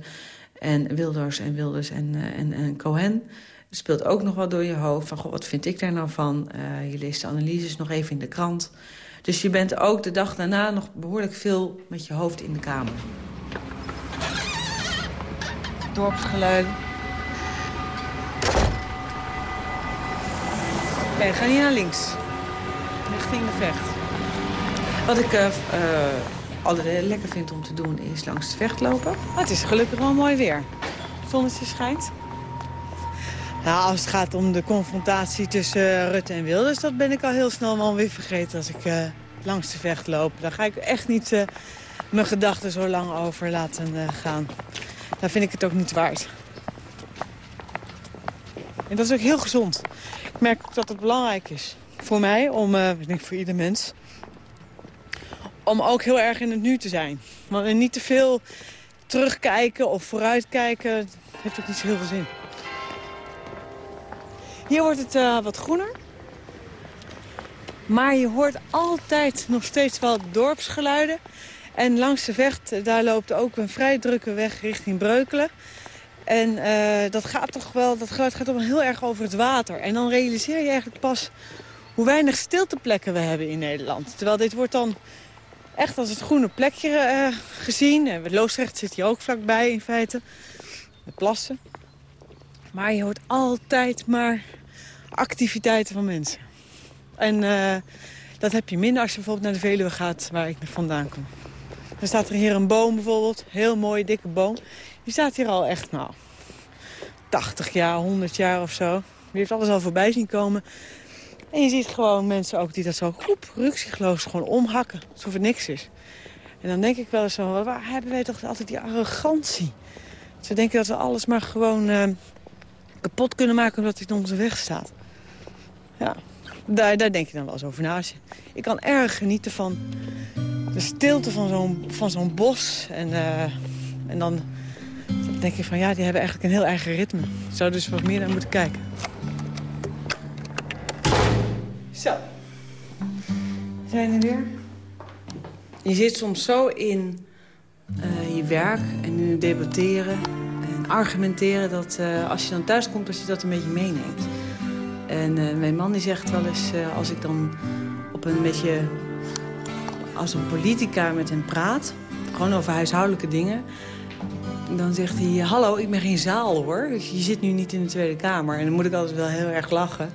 en Wilders en Wilders en, uh, en, en Cohen. Speelt ook nog wat door je hoofd van goh, wat vind ik daar nou van? je leest de analyses nog even in de krant. Dus je bent ook de dag daarna nog behoorlijk veel met je hoofd in de kamer. Dorpsgeluiden. Oké, ga niet naar links richting de vecht. Wat ik uh, uh, altijd lekker vind om te doen is langs het vecht lopen. Oh, het is gelukkig wel mooi weer. Het zonnetje schijnt. Nou, als het gaat om de confrontatie tussen uh, Rutte en Wilders... dat ben ik al heel snel wel weer vergeten als ik langs de vecht loop. Daar ga ik echt niet mijn gedachten zo lang over laten gaan. Daar vind ik het ook niet waard. En dat is ook heel gezond. Ik merk ook dat het belangrijk is voor mij, om, uh, ik denk voor ieder mens... om ook heel erg in het nu te zijn. Want niet te veel terugkijken of vooruitkijken, heeft ook niet zo heel veel zin. Hier wordt het uh, wat groener. Maar je hoort altijd nog steeds wel dorpsgeluiden. En langs de vecht, daar loopt ook een vrij drukke weg richting Breukelen. En dat gaat toch wel, dat geluid gaat toch wel heel erg over het water. En dan realiseer je eigenlijk pas hoe weinig stilteplekken we hebben in Nederland. Terwijl dit wordt dan echt als het groene plekje uh, gezien. En Loosdrecht zit hier ook vlakbij in feite. De plassen. Maar je hoort altijd maar activiteiten van mensen. En uh, dat heb je minder als je bijvoorbeeld naar de Veluwe gaat, waar ik vandaan kom. Dan staat er hier een boom bijvoorbeeld, heel mooie dikke boom. Die staat hier al echt, nou, 80 jaar, 100 jaar of zo. Die heeft alles al voorbij zien komen. En je ziet gewoon mensen ook die dat zo goed ruksigloos gewoon omhakken. Alsof er niks is. En dan denk ik wel eens zo, waar hebben wij toch altijd die arrogantie? Ze denken dat we alles maar gewoon uh, kapot kunnen maken omdat het in onze weg staat. Ja, daar, daar denk je dan wel eens over na. Ik kan erg genieten van de stilte van zo'n bos. En, uh, en dan denk je van ja, die hebben eigenlijk een heel eigen ritme. Ik zou dus wat meer naar moeten kijken. Zijn er weer? Je zit soms zo in uh, je werk en debatteren en argumenteren... dat uh, als je dan thuis komt, dat je dat een beetje meeneemt. En uh, mijn man die zegt wel eens, als ik dan op een beetje... als een politica met hem praat, gewoon over huishoudelijke dingen... dan zegt hij, hallo, ik ben geen zaal hoor. Je zit nu niet in de Tweede Kamer. En dan moet ik altijd wel heel erg lachen.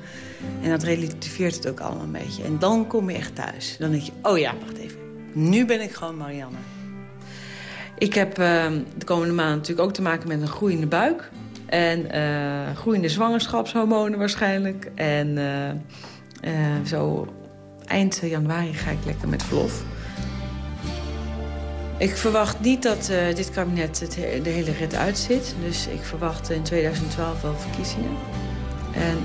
En dat relativeert het ook allemaal een beetje. En dan kom je echt thuis. Dan denk je, oh ja, wacht even. Nu ben ik gewoon Marianne. Ik heb uh, de komende maanden natuurlijk ook te maken met een groeiende buik. En uh, groeiende zwangerschapshormonen waarschijnlijk. En uh, zo eind januari ga ik lekker met verlof. Ik verwacht niet dat dit kabinet het, de hele rit uitzit. Dus ik verwacht in 2012 wel verkiezingen. En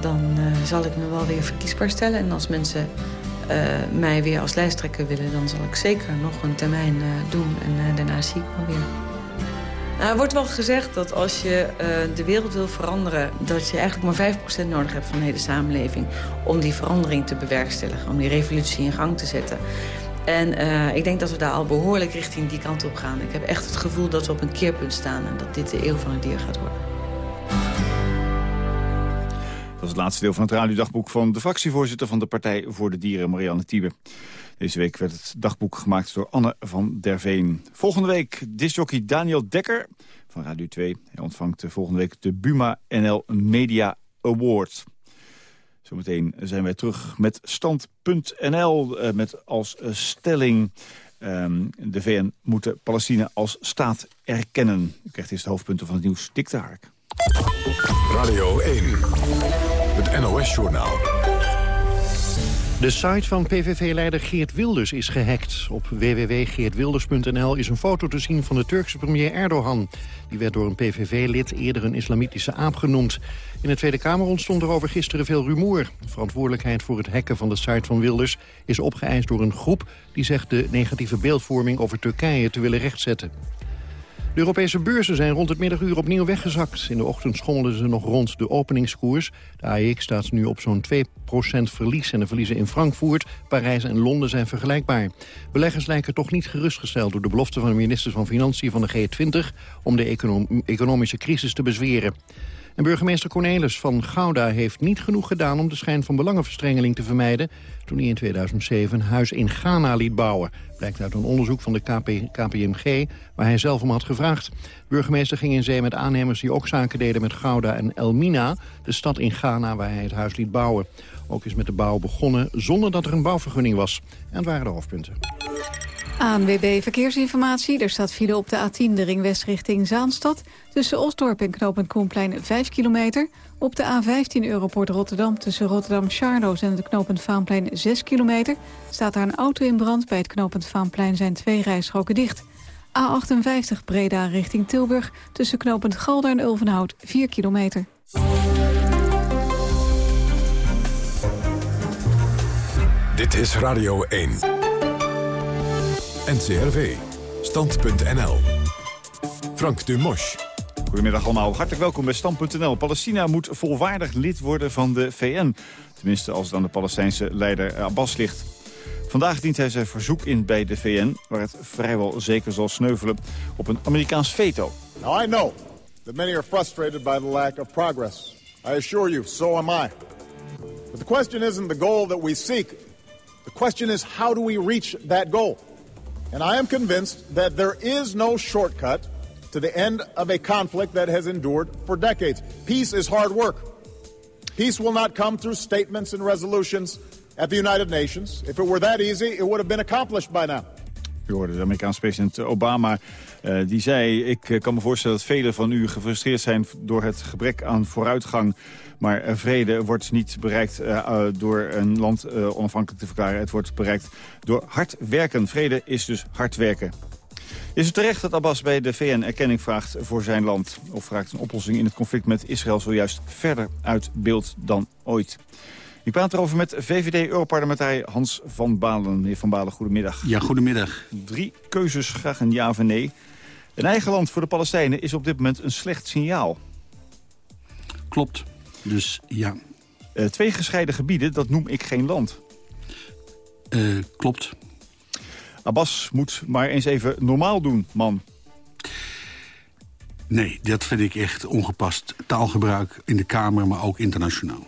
dan zal ik me wel weer verkiesbaar stellen. En als mensen uh, mij weer als lijsttrekker willen... dan zal ik zeker nog een termijn doen en daarna zie ik wel weer. Nou, er wordt wel gezegd dat als je de wereld wil veranderen... dat je eigenlijk maar 5% nodig hebt van de hele samenleving... om die verandering te bewerkstelligen, om die revolutie in gang te zetten. En ik denk dat we daar al behoorlijk richting die kant op gaan. Ik heb echt het gevoel dat we op een keerpunt staan... en dat dit de eeuw van het dier gaat worden. Dat is het laatste deel van het radiodagboek van de fractievoorzitter van de Partij voor de Dieren, Marianne Thiebe. Deze week werd het dagboek gemaakt door Anne van der Veen. Volgende week disjockey Daniel Dekker van Radio 2. Hij ontvangt volgende week de Buma NL Media Award. Zometeen zijn wij terug met stand.nl eh, met als eh, stelling... Ehm, de VN moet Palestina als staat erkennen. U krijgt eerst de hoofdpunten van het nieuws. Dik Hark. Radio 1, het NOS-journaal. De site van PVV-leider Geert Wilders is gehackt. Op www.geertwilders.nl is een foto te zien van de Turkse premier Erdogan. Die werd door een PVV-lid eerder een islamitische aap genoemd. In de Tweede Kamer ontstond er over gisteren veel rumoer. De verantwoordelijkheid voor het hacken van de site van Wilders... is opgeëist door een groep die zegt de negatieve beeldvorming over Turkije te willen rechtzetten. De Europese beurzen zijn rond het middaguur opnieuw weggezakt. In de ochtend schommelden ze nog rond de openingskoers. De AEX staat nu op zo'n 2% verlies en de verliezen in Frankfurt, Parijs en Londen zijn vergelijkbaar. Beleggers lijken toch niet gerustgesteld door de belofte van de ministers van Financiën van de G20 om de economische crisis te bezweren. En burgemeester Cornelis van Gouda heeft niet genoeg gedaan... om de schijn van belangenverstrengeling te vermijden... toen hij in 2007 een huis in Ghana liet bouwen. Blijkt uit een onderzoek van de KP, KPMG waar hij zelf om had gevraagd. De burgemeester ging in zee met aannemers die ook zaken deden met Gouda en Elmina... de stad in Ghana waar hij het huis liet bouwen. Ook is met de bouw begonnen zonder dat er een bouwvergunning was. En het waren de hoofdpunten. ANWB Verkeersinformatie. Er staat file op de A10, de ringwest richting Zaanstad. Tussen Osdorp en Knoop en Koenplein 5 kilometer. Op de A15 Europort Rotterdam tussen Rotterdam-Charloes en het knooppunt Vaanplein 6 kilometer. Staat daar een auto in brand. Bij het knooppunt Vaanplein zijn twee rijstroken dicht. A58 Breda richting Tilburg tussen knooppunt Galder en Ulvenhout 4 kilometer. Dit is Radio 1. NCRV. Stand.nl. Frank Dumosch. Goedemiddag allemaal. Hartelijk welkom bij Stand.nl. Palestina moet volwaardig lid worden van de VN. Tenminste, als het aan de Palestijnse leider Abbas ligt. Vandaag dient hij zijn verzoek in bij de VN... waar het vrijwel zeker zal sneuvelen op een Amerikaans veto. Now I know that many are frustrated by the lack of progress. I assure you, so am I. But the question isn't the goal that we seek. The question is how do we reach that goal? And I am convinced that there is no shortcut to the end of a conflict that has endured for decades. Peace is hard work. Peace will not come through statements and resolutions at the United Nations. If it were that easy, it would have been accomplished by now. U hoorde de Amerikaanse president Obama. Uh, die zei, ik kan me voorstellen dat velen van u gefrustreerd zijn... door het gebrek aan vooruitgang. Maar vrede wordt niet bereikt uh, door een land onafhankelijk te verklaren. Het wordt bereikt door hard werken. Vrede is dus hard werken. Is het terecht dat Abbas bij de VN erkenning vraagt voor zijn land? Of vraagt een oplossing in het conflict met Israël zojuist verder uit beeld dan ooit? Ik praat erover met VVD-Europarlementariër Hans van Balen. Meneer Van Balen, goedemiddag. Ja, goedemiddag. Drie keuzes, graag een ja of een nee. Een eigen land voor de Palestijnen is op dit moment een slecht signaal. Klopt, dus ja. Uh, twee gescheiden gebieden, dat noem ik geen land. Uh, klopt. Abbas moet maar eens even normaal doen, man. Nee, dat vind ik echt ongepast taalgebruik in de Kamer, maar ook internationaal.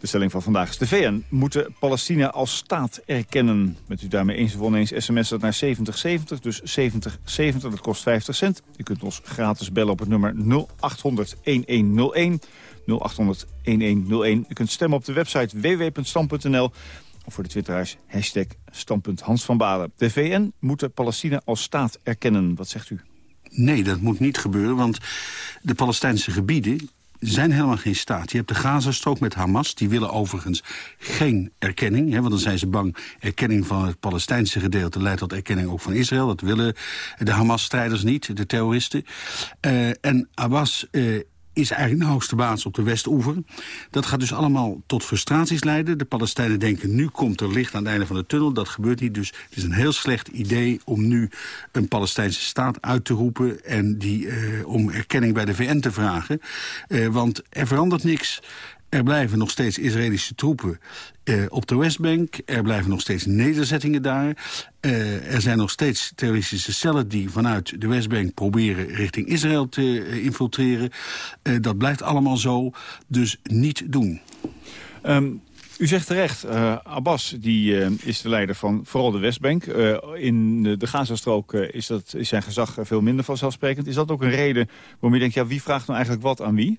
De stelling van vandaag is de VN. Moeten Palestina als staat erkennen? Met u daarmee eens of oneens sms dat naar 7070, dus 7070, dat kost 50 cent. U kunt ons gratis bellen op het nummer 0800-1101. 0800-1101. U kunt stemmen op de website www.stam.nl. Voor de twitteraars hashtag standpunt Hans van Balen. De VN moet Palestina als staat erkennen. Wat zegt u? Nee, dat moet niet gebeuren, want de Palestijnse gebieden zijn helemaal geen staat. Je hebt de Gazastrook met Hamas. Die willen overigens geen erkenning. Hè, want dan zijn ze bang. Erkenning van het Palestijnse gedeelte leidt tot erkenning ook van Israël. Dat willen de Hamas-strijders niet, de terroristen. Uh, en Abbas uh, is eigenlijk de hoogste baas op de Westoever. Dat gaat dus allemaal tot frustraties leiden. De Palestijnen denken, nu komt er licht aan het einde van de tunnel. Dat gebeurt niet, dus het is een heel slecht idee... om nu een Palestijnse staat uit te roepen... en die, uh, om erkenning bij de VN te vragen. Uh, want er verandert niks. Er blijven nog steeds Israëlische troepen uh, op de Westbank. Er blijven nog steeds nederzettingen daar. Uh, er zijn nog steeds terroristische cellen die vanuit de Westbank proberen richting Israël te uh, infiltreren. dat blijft allemaal zo, dus niet doen. Um, u zegt terecht, Abbas die, is de leider van vooral de Westbank. in de, de Gazastrook is, dat, is zijn gezag veel minder vanzelfsprekend. Is dat ook een reden waarom je denkt, ja, wie vraagt nou eigenlijk wat aan wie?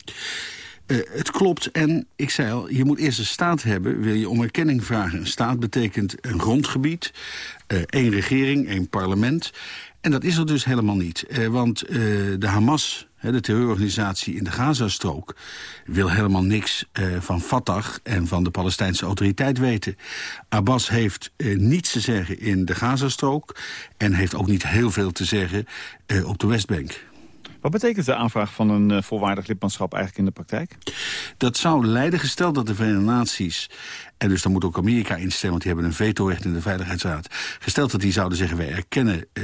Uh, het klopt en ik zei al, je moet eerst een staat hebben. Wil je om erkenning vragen? Een staat betekent een grondgebied, uh, één regering, één parlement. En dat is er dus helemaal niet. Uh, want de Hamas, de terreurorganisatie in de Gazastrook... wil helemaal niks van Fatah en van de Palestijnse autoriteit weten. Abbas heeft niets te zeggen in de Gazastrook... en heeft ook niet heel veel te zeggen op de Westbank. Wat betekent de aanvraag van een uh, volwaardig lidmaatschap eigenlijk in de praktijk? Dat zou leiden, gesteld dat de Verenigde Naties... en dus dan moet ook Amerika instemmen, want die hebben een vetorecht in de Veiligheidsraad... gesteld dat die zouden zeggen, wij erkennen uh,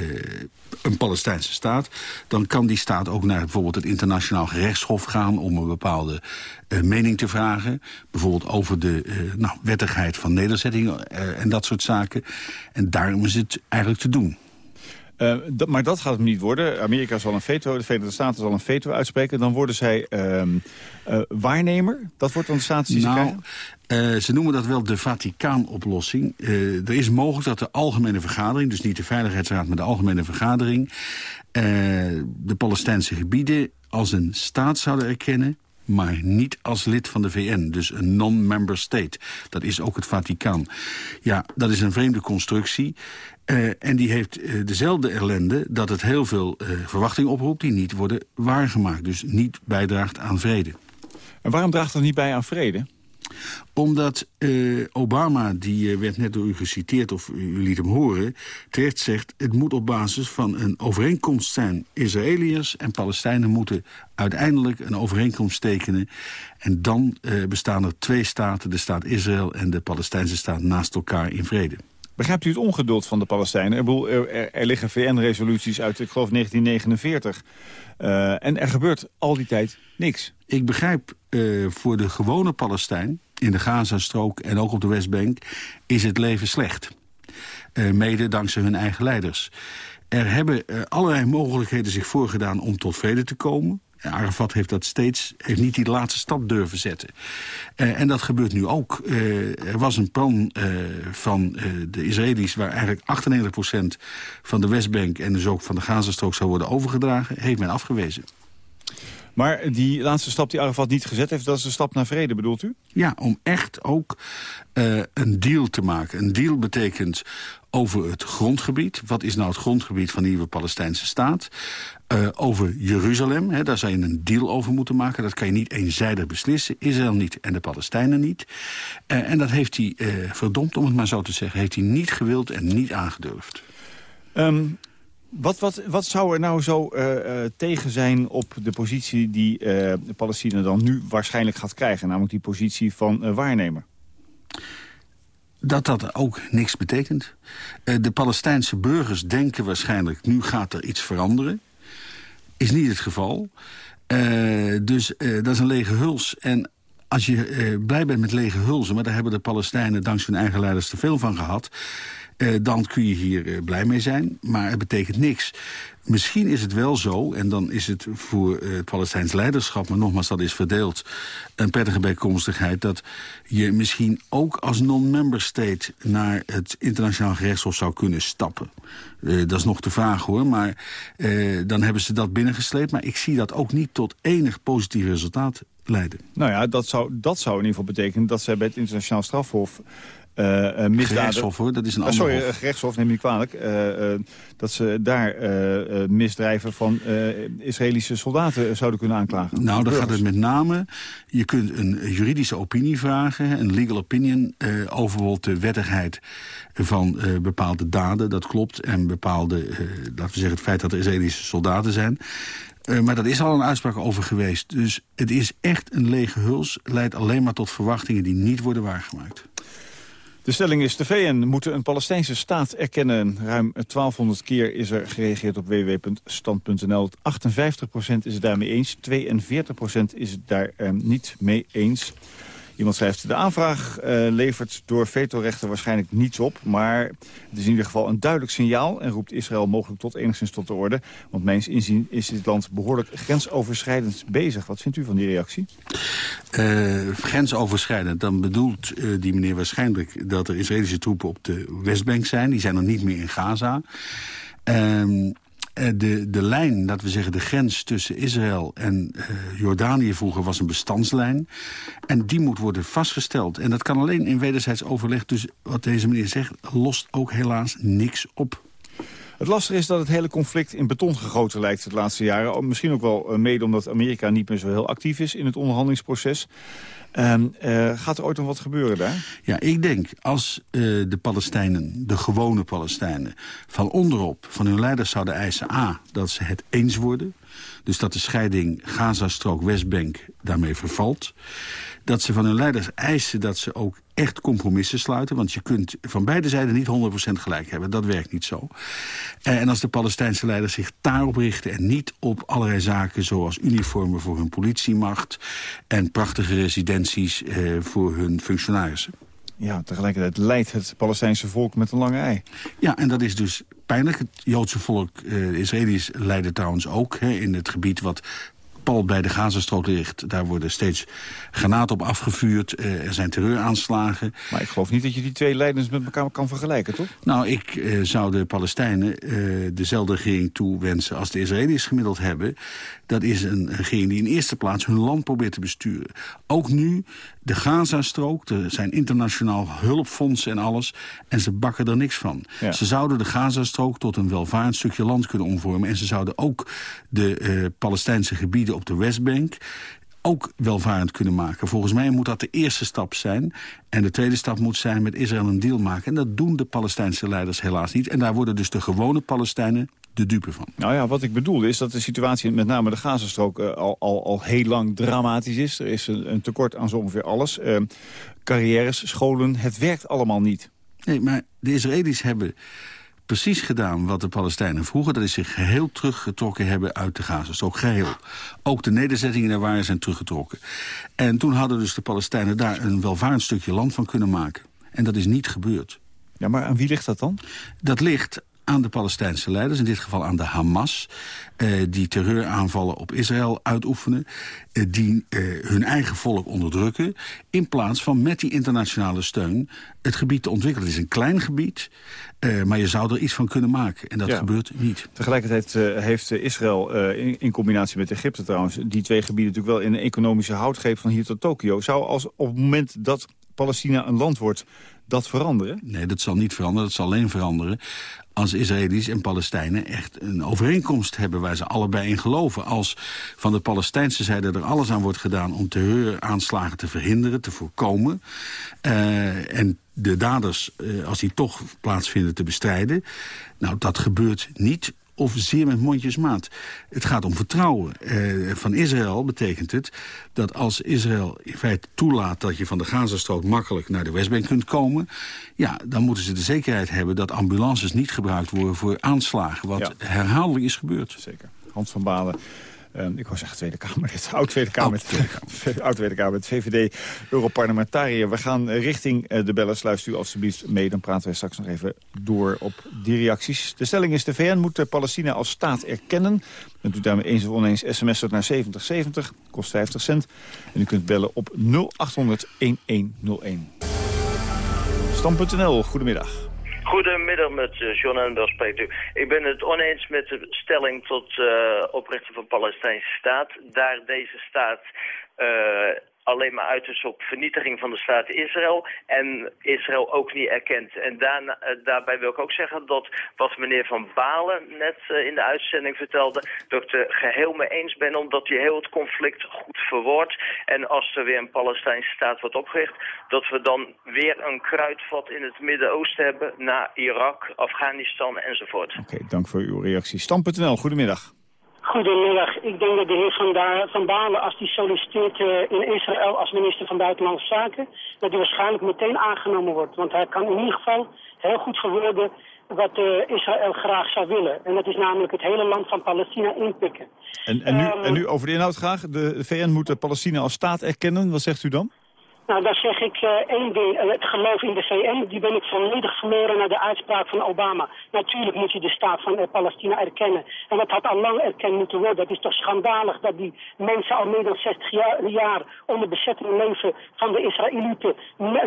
een Palestijnse staat... dan kan die staat ook naar bijvoorbeeld het internationaal gerechtshof gaan... om een bepaalde uh, mening te vragen. Bijvoorbeeld over de nou, wettigheid van nederzettingen en dat soort zaken. En daarom is het eigenlijk te doen. Uh, dat, maar dat gaat het niet worden. Amerika zal een veto, de Verenigde Staten zal een veto uitspreken. Dan worden zij uh, uh, waarnemer. Dat wordt dan de status die nou, ze krijgen? ze noemen dat wel de Vaticaan-oplossing. er is mogelijk dat de algemene vergadering... dus niet de Veiligheidsraad, maar de algemene vergadering... de Palestijnse gebieden als een staat zouden erkennen maar niet als lid van de VN. Dus een non-member state. Dat is ook het Vaticaan. Ja, dat is een vreemde constructie. Uh, en die heeft uh, dezelfde ellende dat het heel veel uh, verwachtingen oproept... die niet worden waargemaakt, dus niet bijdraagt aan vrede. En waarom draagt dat niet bij aan vrede? Omdat Obama, die werd net door u geciteerd of u liet hem horen... terecht zegt, het moet op basis van een overeenkomst zijn. Israëliërs en Palestijnen moeten uiteindelijk een overeenkomst tekenen... en dan bestaan er twee staten, de staat Israël en de Palestijnse staat... naast elkaar in vrede. Begrijpt u het ongeduld van de Palestijnen? Er, er, er liggen VN-resoluties uit, ik geloof, 1949. Uh, en er gebeurt al die tijd niks. Ik begrijp uh, voor de gewone Palestijn in de Gazastrook en ook op de Westbank... is het leven slecht. Uh, mede dankzij hun eigen leiders. Er hebben allerlei mogelijkheden zich voorgedaan om tot vrede te komen. Arafat heeft dat steeds, heeft niet die laatste stap durven zetten. Uh, en dat gebeurt nu ook. Uh, er was een plan uh, van de Israëli's waar eigenlijk 98% van de Westbank en dus ook van de Gazastrook zou worden overgedragen. Heeft men afgewezen. Maar die laatste stap die Arafat niet gezet heeft, dat is een stap naar vrede, bedoelt u? Ja, om echt ook uh, een deal te maken. Een deal betekent over het grondgebied. Wat is nou het grondgebied van de nieuwe Palestijnse staat? Uh, over Jeruzalem, hè, daar zou je een deal over moeten maken. Dat kan je niet eenzijdig beslissen. Israël niet en de Palestijnen niet. Uh, en dat heeft hij, verdomd om het maar zo te zeggen... heeft hij niet gewild en niet aangedurfd. Um, wat, wat, wat zou er nou zo tegen zijn op de positie die de Palestina dan nu waarschijnlijk gaat krijgen? Namelijk die positie van waarnemer dat dat ook niks betekent. Uh, de Palestijnse burgers denken waarschijnlijk... nu gaat er iets veranderen. Is niet het geval. Uh, dus uh, dat is een lege huls. En als je blij bent met lege hulzen... maar daar hebben de Palestijnen dankzij hun eigen leiders te veel van gehad... dan kun je hier blij mee zijn. Maar het betekent niks. Misschien is het wel zo, en dan is het voor uh, het Palestijns leiderschap... maar nogmaals, dat is verdeeld, een prettige bijkomstigheid... dat je misschien ook als non-member state... naar het internationaal gerechtshof zou kunnen stappen. Dat is nog de vraag, hoor. Maar dan hebben ze dat binnengesleept. Maar ik zie dat ook niet tot enig positief resultaat leiden. Nou ja, dat zou, dat zou in ieder geval betekenen... dat zij bij het internationaal strafhof misdaden... Gerechtshof hoor, dat is een uh, ander Sorry, gerechtshof, neem je niet kwalijk. Dat ze daar misdrijven van Israëlische soldaten zouden kunnen aanklagen. Nou, dan gaat het met name... Je kunt een juridische opinie vragen, een legal opinion... over bijvoorbeeld de wettigheid van bepaalde daden, dat klopt. En bepaalde, laten we zeggen, het feit dat er Israëlische soldaten zijn... Uh, maar dat is al een uitspraak over geweest. Dus het is echt een lege huls. Leidt alleen maar tot verwachtingen die niet worden waargemaakt. De stelling is, de VN moet een Palestijnse staat erkennen. Ruim 1200 keer is er gereageerd op www.stand.nl. 58% is het daarmee eens, 42% is het daar eh, niet mee eens. Iemand schrijft, de aanvraag uh, levert door vetorechten waarschijnlijk niets op. Maar het is in ieder geval een duidelijk signaal... en roept Israël mogelijk tot enigszins tot de orde. Want mijns inzien is dit land behoorlijk grensoverschrijdend bezig. Wat vindt u van die reactie? Uh, grensoverschrijdend, dan bedoelt uh, die meneer waarschijnlijk... dat er Israëlische troepen op de Westbank zijn. Die zijn er niet meer in Gaza. Um, de, de lijn, laten we zeggen, de grens tussen Israël en uh, Jordanië vroeger was een bestandslijn. En die moet worden vastgesteld. En dat kan alleen in wederzijds overleg. Dus wat deze meneer zegt, lost ook helaas niks op. Het lastige is dat het hele conflict in beton gegoten lijkt de laatste jaren. Misschien ook wel mede omdat Amerika niet meer zo heel actief is in het onderhandelingsproces. Um, uh, gaat er ooit nog wat gebeuren daar? Ja, ik denk als uh, de Palestijnen, de gewone Palestijnen... van onderop van hun leiders zouden eisen... A, dat ze het eens worden. Dus dat de scheiding Gaza-strook-Westbank daarmee vervalt dat ze van hun leiders eisen dat ze ook echt compromissen sluiten. Want je kunt van beide zijden niet 100% gelijk hebben. Dat werkt niet zo. Eh, en als de Palestijnse leiders zich daarop richten... en niet op allerlei zaken zoals uniformen voor hun politiemacht... en prachtige residenties eh, voor hun functionarissen. Ja, tegelijkertijd leidt het Palestijnse volk met een lange ei. Ja, en dat is dus pijnlijk. Het Joodse volk, uh, de Israëli's, leiden trouwens ook... Hè, in het gebied wat pal bij de Gazastrook ligt. Daar worden steeds granaten op afgevuurd. Uh, er zijn terreuraanslagen. Maar ik geloof niet dat je die twee leiders met elkaar kan vergelijken, toch? Nou, ik uh, zou de Palestijnen uh, dezelfde regering toewensen als de Israëli's gemiddeld hebben. Dat is een regering die in eerste plaats hun land probeert te besturen. Ook nu de Gazastrook, er zijn internationaal hulpfondsen en alles... en ze bakken er niks van. Ja. Ze zouden de Gazastrook tot een welvarend stukje land kunnen omvormen... en ze zouden ook de uh, Palestijnse gebieden op de Westbank ook welvarend kunnen maken. Volgens mij moet dat de eerste stap zijn. En de tweede stap moet zijn met Israël een deal maken. En dat doen de Palestijnse leiders helaas niet. En daar worden dus de gewone Palestijnen de dupe van. Nou ja, wat ik bedoel is dat de situatie met name de Gazastrook uh, al, al, al heel lang dramatisch is. Er is een, een tekort aan zo ongeveer alles. Uh, carrières, scholen, het werkt allemaal niet. Nee, maar de Israëli's hebben precies gedaan wat de Palestijnen vroegen. Dat is zich geheel teruggetrokken hebben uit de Gazastrook. Geheel. Ook de nederzettingen daar waren zijn teruggetrokken. En toen hadden dus de Palestijnen daar een welvarend stukje land van kunnen maken. En dat is niet gebeurd. Ja, maar aan wie ligt dat dan? Dat ligt aan de Palestijnse leiders, in dit geval aan de Hamas... Uh, die terreuraanvallen op Israël uitoefenen... Uh, die uh, hun eigen volk onderdrukken... in plaats van met die internationale steun het gebied te ontwikkelen. Het is een klein gebied, maar je zou er iets van kunnen maken. En dat ja. gebeurt niet. Tegelijkertijd heeft Israël, in, in, combinatie met Egypte trouwens... die twee gebieden natuurlijk wel in een economische houtgreep van hier tot Tokio. Zou als op het moment dat Palestina een land wordt dat veranderen? Nee, dat zal niet veranderen. Dat zal alleen veranderen als Israëli's en Palestijnen echt een overeenkomst hebben... waar ze allebei in geloven. Als van de Palestijnse zijde er alles aan wordt gedaan... om terreuraanslagen te verhinderen, te voorkomen... Uh, en de daders, uh, als die toch plaatsvinden, te bestrijden... nou, dat gebeurt niet of zeer met mondjesmaat. Het gaat om vertrouwen. Uh, van Israël betekent het dat als Israël in feite toelaat... dat je van de Gazastrook makkelijk naar de Westbank kunt komen... ja, dan moeten ze de zekerheid hebben dat ambulances niet gebruikt worden... voor aanslagen, wat ja. herhaaldelijk is gebeurd. Zeker. Hans van Balen Um, ik was zeggen Tweede Kamer, dit oud Tweede Kamer, oud Tweede Kamer, het VVD Europarlementariër. We gaan richting uh, de bellen. Luister u alstublieft mee, dan praten wij straks nog even door op die reacties. De stelling is, de VN moet Palestina als staat erkennen. Bent u daarmee eens of oneens, sms naar 7070, kost 50 cent. En u kunt bellen op 0800 1101. Stam.nl, goedemiddag. Goedemiddag met uh, John u. Ik ben het oneens met de stelling tot uh, oprichting van Palestijnse staat. Daar deze staat uh, alleen maar uit is op vernietiging van de staat Israël en Israël ook niet erkent. En daarna, uh, daarbij wil ik ook zeggen dat wat meneer Van Balen net uh, in de uitzending vertelde, dat ik het geheel mee eens ben, omdat hij heel het conflict goed verwoordt. En als er weer een Palestijnse staat wordt opgericht, dat we dan weer een kruidvat in het Midden-Oosten hebben, naar Irak, Afghanistan enzovoort. Oké, dank voor uw reactie. Stam.nl, goedemiddag. Goedemiddag. Ik denk dat de heer Van, da van Balen, als hij solliciteert uh, in Israël als minister van Buitenlandse Zaken, dat hij waarschijnlijk meteen aangenomen wordt. Want hij kan in ieder geval heel goed verwoorden wat uh, Israël graag zou willen. En dat is namelijk het hele land van Palestina inpikken. En, en, nu, um, en nu over de inhoud graag. De VN moet Palestina als staat erkennen. Wat zegt u dan? Nou, daar zeg ik uh, één ding. Uh, het geloof in de VN, die ben ik volledig verloren naar de uitspraak van Obama. Natuurlijk moet je de staat van uh, Palestina erkennen. En dat had al lang erkend moeten worden. Het is toch schandalig dat die mensen al meer dan 60 jaar, onder bezetting leven van de Israëlieten.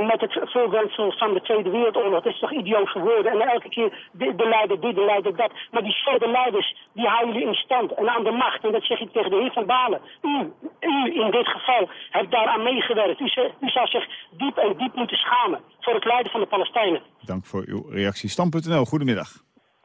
Met het voorwendsel van de Tweede Wereldoorlog. Dat is toch idioot geworden. En elke keer de, de leider dit, de leider dat. Maar die verder leiders, die houden jullie in stand en aan de macht. En dat zeg ik tegen de heer Van Balen. U, u in dit geval hebt daaraan meegewerkt. U, u zou zich diep en diep moeten schamen voor het lijden van de Palestijnen. Dank voor uw reactie. Stam.nl, goedemiddag.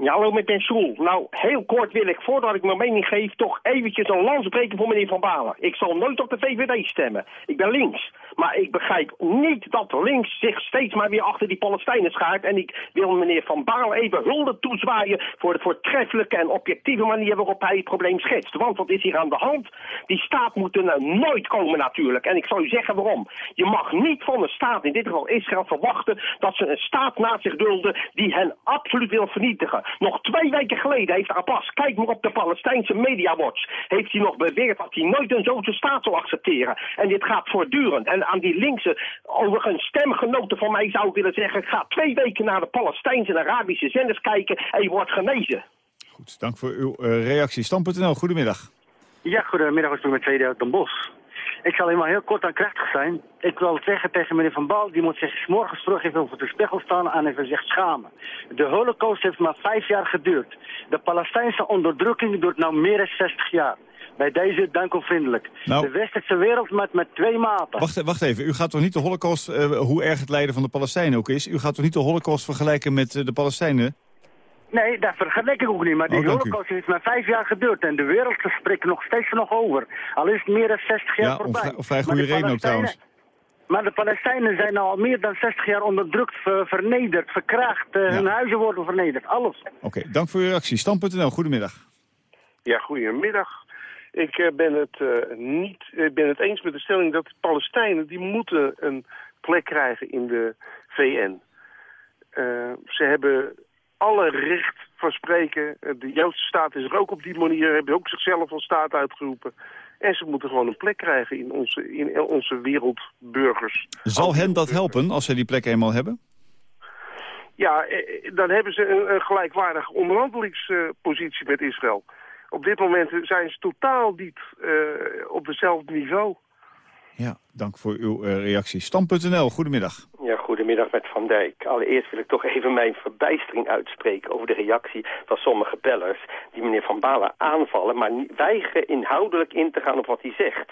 Ja, hallo met Ben Soel. Nou, heel kort wil ik, voordat ik mijn mening geef, toch eventjes een lans breken voor meneer Van Balen. Ik zal nooit op de VVD stemmen. Ik ben links. Maar ik begrijp niet dat links zich steeds maar weer achter die Palestijnen schaart. En ik wil meneer Van Balen even hulde toezwaaien voor de voortreffelijke en objectieve manier waarop hij het probleem schetst. Want wat is hier aan de hand? Die staat moet er nou nooit komen natuurlijk. En ik zal u zeggen waarom. Je mag niet van een staat, in dit geval Israël, verwachten dat ze een staat naast zich dulden die hen absoluut wil vernietigen. Nog twee weken geleden heeft Abbas, kijk maar op de Palestijnse mediawatch, heeft hij nog beweerd dat hij nooit een zo'n staat zal accepteren. En dit gaat voortdurend. En aan die linkse, overigens stemgenoten van mij zou ik willen zeggen, ga twee weken naar de Palestijnse en Arabische zenders kijken en je wordt genezen. Goed, dank voor uw uh, reactie. Stam.nl, goedemiddag. Ja, goedemiddag, ik ben met tweede uit Den Bosch. Ik zal helemaal heel kort en krachtig zijn. Ik wil zeggen tegen meneer Van Baal, die moet zich morgen terug even over de spiegel staan en even zich schamen. De holocaust heeft maar vijf jaar geduurd. De Palestijnse onderdrukking duurt nu meer dan 60 jaar. Bij deze dank u vriendelijk. Nou, de westerse wereld met, met twee maten. Wacht, wacht even, u gaat toch niet de holocaust, uh, hoe erg het lijden van de Palestijnen ook is... u gaat toch niet de holocaust vergelijken met uh, de Palestijnen? Nee, dat vergelijk ik ook niet. Maar die oh, holocaust heeft maar vijf jaar geduurd. En de wereld spreekt nog steeds nog over. Al is het meer dan 60 jaar ja, voorbij. Ja, of vrij goede reden ook trouwens. Maar de Palestijnen zijn al meer dan 60 jaar onderdrukt, ver, vernederd, verkracht. Uh, ja. Hun huizen worden vernederd, alles. Oké, okay, dank voor uw reactie. Stam.nl, goedemiddag. Ja, goedemiddag. Ik uh, ben, het, uh, niet, ik ben het eens met de stelling dat de Palestijnen... die moeten een plek krijgen in de VN. ze hebben alle recht van spreken. De Joodse staat is er ook op die manier, hebben ook zichzelf als staat uitgeroepen. En ze moeten gewoon een plek krijgen in onze, in onze wereldburgers. Zal hen dat helpen als ze die plek eenmaal hebben? ja, eh, dan hebben ze een, een gelijkwaardige onderhandelingspositie met Israël. Op dit moment zijn ze totaal niet uh, op hetzelfde niveau. Ja, dank voor uw uh, reactie. Stam.nl, goedemiddag. Ja, goedemiddag met Van Dijk. Allereerst wil ik toch even mijn verbijstering uitspreken over de reactie van sommige bellers... die meneer Van Balen aanvallen, maar weigeren inhoudelijk in te gaan op wat hij zegt.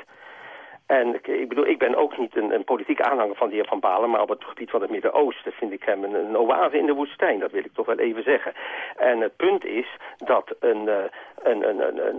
En ik bedoel, ik ben ook niet een, een aanhanger van de heer Van Balen... maar op het gebied van het Midden-Oosten vind ik hem een, oase in de woestijn. Dat wil ik toch wel even zeggen. En het punt is dat een, een,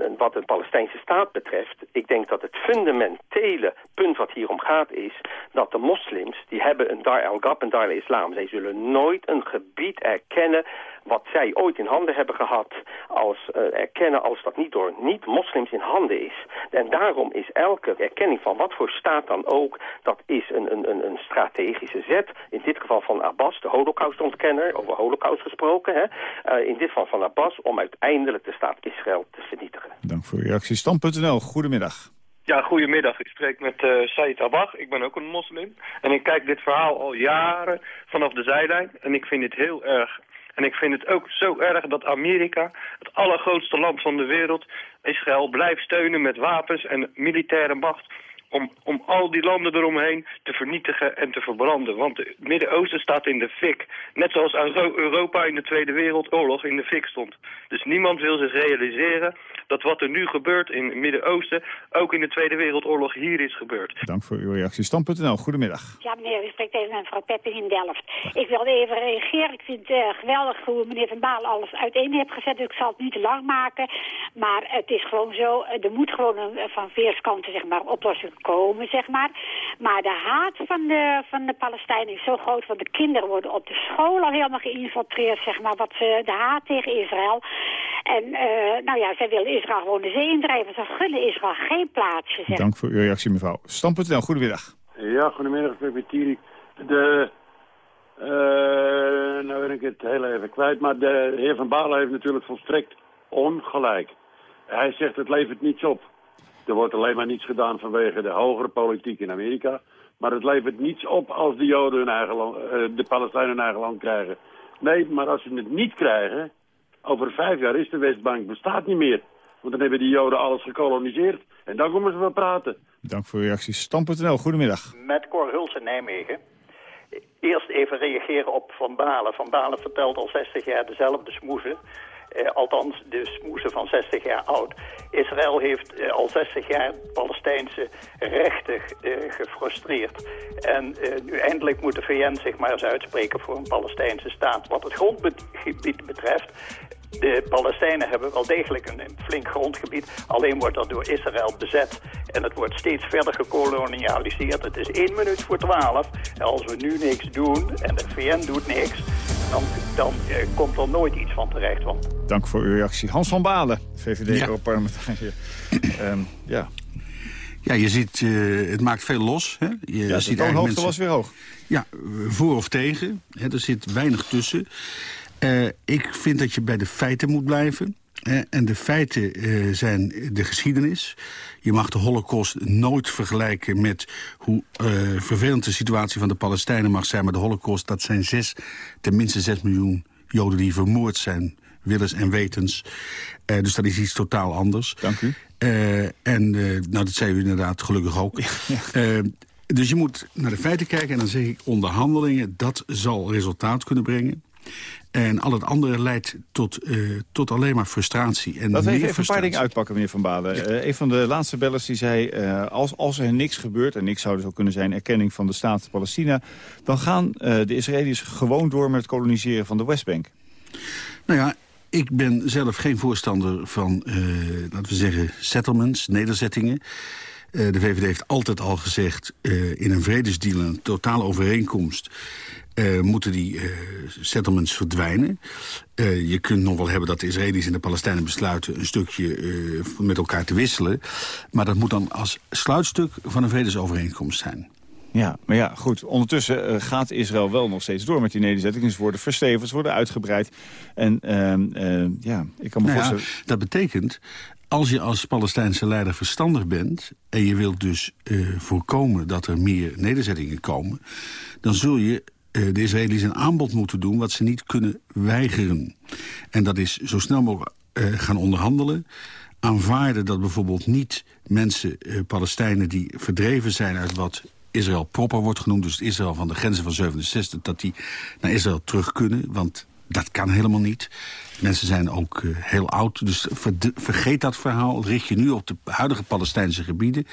een, wat een Palestijnse staat betreft... ik denk dat het fundamentele punt wat hier om gaat is... dat de moslims, die hebben een Dar al-Gab en Dar al-Islam. Zij zullen nooit een gebied erkennen wat zij ooit in handen hebben gehad... als uh, erkennen als dat niet door niet-moslims in handen is. En daarom is elke erkenning van wat voor staat dan ook... dat is een, een, een strategische zet. In dit geval van Abbas, de holocaustontkenner, over holocaust gesproken. Hè? Uh, in dit geval van Abbas, om uiteindelijk de staat Israël te vernietigen. Dank voor uw reactie. Stam.nl, goedemiddag. Ja, goedemiddag. Ik spreek met uh, Said Abach. Ik ben ook een moslim. En ik kijk dit verhaal al jaren vanaf de zijlijn. En ik vind het heel erg en ik vind het ook zo erg dat Amerika, het allergrootste land van de wereld, Israël blijft steunen met wapens en militaire macht om, om al die landen eromheen te vernietigen en te verbranden. Want het Midden-Oosten staat in de fik. Net zoals Europa in de Tweede Wereldoorlog in de fik stond. Dus niemand wil zich realiseren dat wat er nu gebeurt in het Midden-Oosten... ook in de Tweede Wereldoorlog hier is gebeurd. Dank voor uw reactie. Stam.nl, goedemiddag. Ja, meneer, u spreekt even met mevrouw Pepping in Delft. Ik wilde even reageren. Ik vind het uh, geweldig hoe meneer Van Baal alles uiteen heeft gezet. Dus ik zal het niet te lang maken. Maar het is gewoon zo, er moet gewoon een, van veerskanten zeg maar, oplossing komen, zeg maar. Maar de haat van de, van de Palestijnen is zo groot, want de kinderen worden op de school al helemaal geïnfiltreerd, zeg maar, wat ze, de haat tegen Israël. En nou ja, zij willen Israël gewoon de zee indrijven. Ze gunnen Israël geen plaatsje. Zeg. Dank voor uw reactie, mevrouw. Stam.nl, goedemiddag. Ja, goedemiddag, ik ben Thierry. De, uh, nou ben ik het heel even kwijt, maar de heer Van Balen heeft natuurlijk volstrekt ongelijk. Hij zegt het levert niets op. Er wordt alleen maar niets gedaan vanwege de hogere politiek in Amerika. Maar het levert niets op als de Joden eigen uh, de Palestijnen hun eigen land krijgen. Nee, maar als ze het niet krijgen, over vijf jaar is de Westbank bestaat niet meer. Want dan hebben die Joden alles gekoloniseerd. En dan komen ze wel praten. Dank voor uw reacties. Stam.nl, goedemiddag. Met Cor Huls in Nijmegen. Eerst even reageren op Van Balen. Van Balen vertelt al 60 jaar dezelfde smoezen. Eh, althans de smoesen van 60 jaar oud. Israël heeft eh, al 60 jaar Palestijnse rechten eh, gefrustreerd. En nu eindelijk moet de VN zich maar eens uitspreken voor een Palestijnse staat. Wat het grondgebied betreft, de Palestijnen hebben wel degelijk een, een, flink grondgebied. Alleen wordt dat door Israël bezet. En het wordt steeds verder gekolonialiseerd. Het is 1 minuut voor 12. En als we nu niks doen en de VN doet niks... dan, dan eh, komt er nooit iets van terecht. Want... Dank voor uw reactie. Hans van Balen, VVD-Europarlementariër. Ja. um, ja. Ja, je ziet, uh, het maakt veel los. Hè? Je ja, ziet de hoogte was weer hoog. Ja, voor of tegen. Hè, er zit weinig tussen. Uh, ik vind dat je bij de feiten moet blijven. Uh, en de feiten uh, zijn de geschiedenis. Je mag de holocaust nooit vergelijken met hoe vervelend de situatie van de Palestijnen mag zijn. Maar de holocaust, dat zijn zes, tenminste zes miljoen Joden die vermoord zijn. Willens en wetens. dus dat is iets totaal anders. Dank u. en nou, dat zei u inderdaad gelukkig ook. Ja. dus je moet naar de feiten kijken en dan zeg ik onderhandelingen. Dat zal resultaat kunnen brengen. En al het andere leidt tot, uh, tot alleen maar frustratie. En Laten we even, even een paar dingen uitpakken, meneer Van Balen. Ja. Uh, een van de laatste bellers die zei... Uh, als, als er niks gebeurt, en niks zou dus ook kunnen zijn... erkenning van de staat Palestina... dan gaan de Israëliërs gewoon door met het koloniseren van de Westbank. Nou ja, ik ben zelf geen voorstander van, laten we zeggen, settlements, nederzettingen. de VVD heeft altijd al gezegd, in een vredesdeal, een totale overeenkomst... Uh, moeten die uh, settlements verdwijnen. Uh, je kunt nog wel hebben dat de Israëli's en de Palestijnen besluiten... een stukje met elkaar te wisselen. Maar dat moet dan als sluitstuk van een vredesovereenkomst zijn. Ja, maar ja, goed. Ondertussen gaat Israël wel nog steeds door met die nederzettingen. Ze worden verstevigd, ze worden uitgebreid. En ehm, ja, ik kan me nou voorstellen... Ja, dat betekent als je als Palestijnse leider verstandig bent... en je wilt dus voorkomen dat er meer nederzettingen komen... dan zul je eh, de Israëli's een aanbod moeten doen... wat ze niet kunnen weigeren. En dat is zo snel mogelijk uh, gaan onderhandelen aanvaarden dat bijvoorbeeld niet mensen, eh, Palestijnen... die verdreven zijn uit wat Israël proper wordt genoemd... dus Israël van de grenzen van 67, dat die naar Israël terug kunnen. Want dat kan helemaal niet. Mensen zijn ook uh, heel oud, dus vergeet dat verhaal. Richt je nu op de huidige Palestijnse gebieden...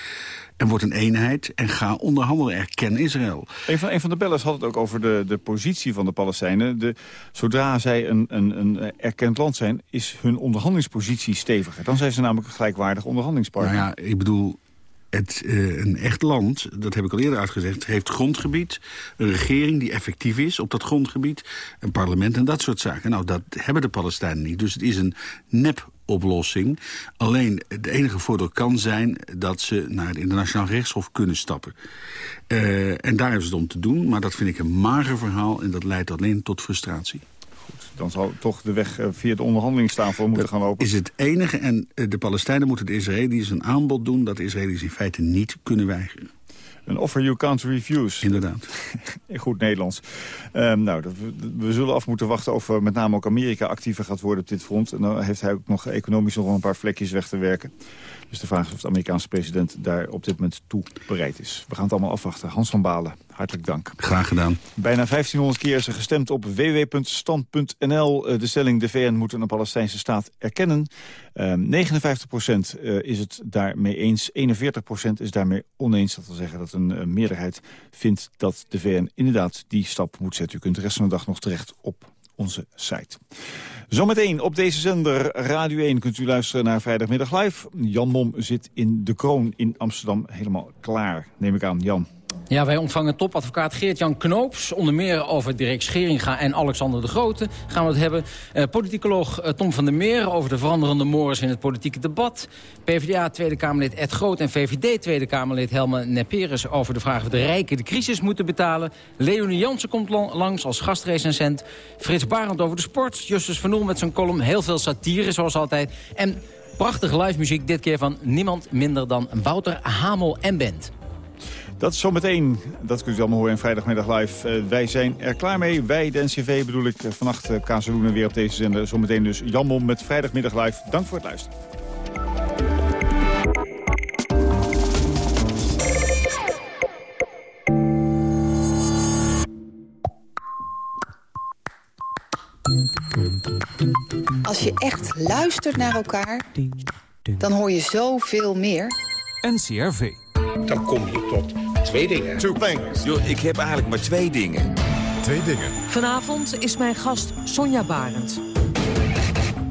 en wordt een eenheid en ga onderhandelen. Erken Israël. Een van, een van de bellers had het ook over de, de positie van de Palestijnen. De, zodra zij een, een, een erkend land zijn, is hun onderhandelingspositie steviger. Dan zijn ze namelijk een gelijkwaardig onderhandelingspartner. Nou ja, ik bedoel, het, uh, een echt land, dat heb ik al eerder uitgezegd... heeft grondgebied, een regering die effectief is op dat grondgebied... een parlement en dat soort zaken. Nou, dat hebben de Palestijnen niet. Dus het is een nep oplossing. Alleen het enige voordeel kan zijn dat ze naar het internationaal rechtshof kunnen stappen. Uh, en daar hebben ze het om te doen, maar dat vind ik een mager verhaal... en dat leidt alleen tot frustratie dan zal toch de weg eh, via de onderhandelingstafel moeten gaan lopen. is het enige. En eh, de Palestijnen moeten de Israëli's een aanbod doen... dat de Israëli's in feite niet kunnen weigeren. Een offer you can't refuse. Inderdaad. In goed Nederlands. Um, nou, we zullen af moeten wachten of met name ook Amerika actiever gaat worden op dit front. En dan heeft hij ook nog economisch nog wel een paar vlekjes weg te werken. Dus de vraag is of de Amerikaanse president daar op dit moment toe bereid is. We gaan het allemaal afwachten. Hans van Balen, hartelijk dank. Graag gedaan. Bijna 1500 keer is er gestemd op www.stand.nl. Eh, de stelling de VN moet een Palestijnse staat erkennen. 59% ehm, eh, is het daarmee eens. 41% is daarmee oneens. Dat wil zeggen dat een meerderheid vindt dat de VN inderdaad die stap moet zetten. U kunt de rest van de dag nog terecht op onze site. Zometeen op deze zender Radio 1 kunt u luisteren naar Vrijdagmiddag Live. Jan Mom zit in De Kroon in Amsterdam helemaal klaar, neem ik aan. Jan. Ja, wij ontvangen topadvocaat Geert-Jan Knoops. Onder meer over Dirk Scheringa en Alexander de Grote gaan we het hebben. Uh, politicoloog uh, Tom van der Meer over de veranderende mores in het politieke debat. PvdA Tweede Kamerlid Ed Groot en VVD Tweede Kamerlid Helma Neperes... over de vraag of de rijken de crisis moeten betalen. Leonie Jansen komt langs als gastrecensent. Frits Barend over de sport. Justus van met zijn column. Heel veel satire zoals altijd. En prachtige live muziek, dit keer van niemand minder dan Wouter Hamel en Bent. Dat is zometeen, dat kunt u allemaal horen in vrijdagmiddag live. Uh, wij zijn er klaar mee. Wij, de NCV bedoel ik, uh, vannacht uh, Kazeloenen weer op deze zender. Zometeen dus Jan Mom met vrijdagmiddag live. Dank voor het luisteren. Als je echt luistert naar elkaar, dan hoor je zoveel meer. NCRV. Dan kom je tot twee dingen. Two things. Yo, ik heb eigenlijk maar twee dingen. Twee dingen. Vanavond is mijn gast Sonja Barend.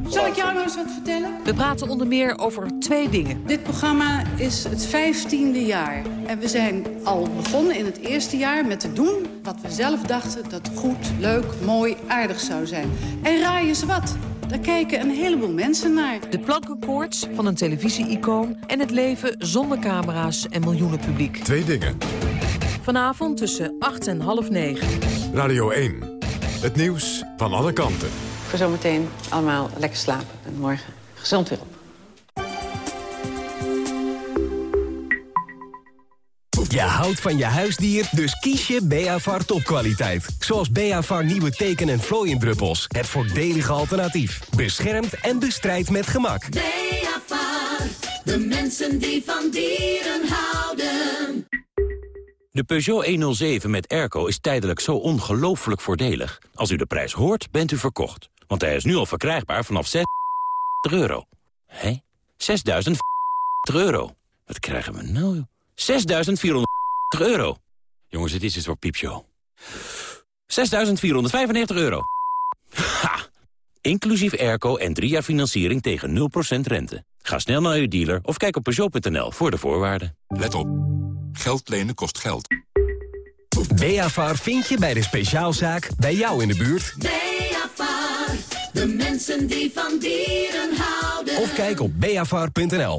Zal ik jou nou eens wat vertellen? We praten onder meer over twee dingen. Dit programma is het vijftiende jaar. En we zijn al begonnen in het eerste jaar met te doen wat we zelf dachten dat goed, leuk, mooi, aardig zou zijn. En raai eens wat. Daar kijken een heleboel mensen naar. De plankenkoorts van een televisie-icoon... en het leven zonder camera's en miljoenen publiek. Twee dingen. Vanavond tussen 8 en half 9. Radio 1. Het nieuws van alle kanten. Voor zometeen allemaal lekker slapen. En morgen gezond weer op. Je houdt van je huisdier, dus kies je Beavar topkwaliteit. Zoals Beavar nieuwe teken- en vlooiendruppels. Het voordelige alternatief. Beschermt en bestrijdt met gemak. Beavar, de mensen die van dieren houden. De Peugeot 107 met airco is tijdelijk zo ongelooflijk voordelig. Als u de prijs hoort, bent u verkocht. Want hij is nu al verkrijgbaar vanaf 6 euro. Hé? 6.000 euro. Wat krijgen we nou? 6.400 euro. Jongens, het is iets voor piepshow. 6.495 euro. Ha! Inclusief airco en drie jaar financiering tegen 0% rente. Ga snel naar uw dealer of kijk op Peugeot.nl voor de voorwaarden. Let op. Geld lenen kost geld. Beafar vind je bij de speciaalzaak bij jou in de buurt. Beafar, de mensen die van dieren houden. Of kijk op beafar.nl.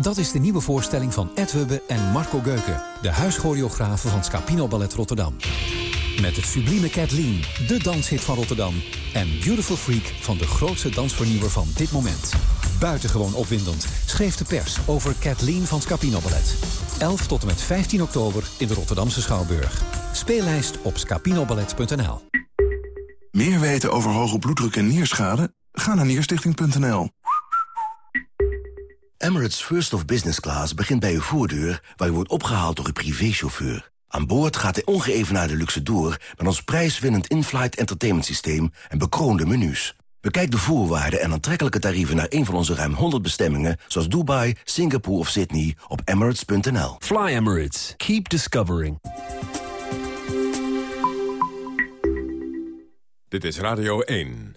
Dat is de nieuwe voorstelling van Ed Hubbe en Marco Geuken... de huischoreografen van Scapino Ballet Rotterdam. Met het sublieme Kathleen, de danshit van Rotterdam... en Beautiful Freak van de grootste dansvernieuwer van dit moment. Buitengewoon opwindend schreef de pers over Kathleen van Scapino Ballet. 11 tot en met 15 oktober in de Rotterdamse Schouwburg. Speellijst op scapinoballet.nl Meer weten over hoge bloeddruk en nierschade? Ga naar nierstichting.nl. Emirates First of Business Class begint bij uw voordeur... waar u wordt opgehaald door uw privéchauffeur. Aan boord gaat de ongeëvenaarde luxe door... met ons prijswinnend in-flight entertainment systeem en bekroonde menus. Bekijk de voorwaarden en aantrekkelijke tarieven naar een van onze ruim 100 bestemmingen... zoals Dubai, Singapore of Sydney op emirates.nl. Fly Emirates. Keep discovering. Dit is Radio 1.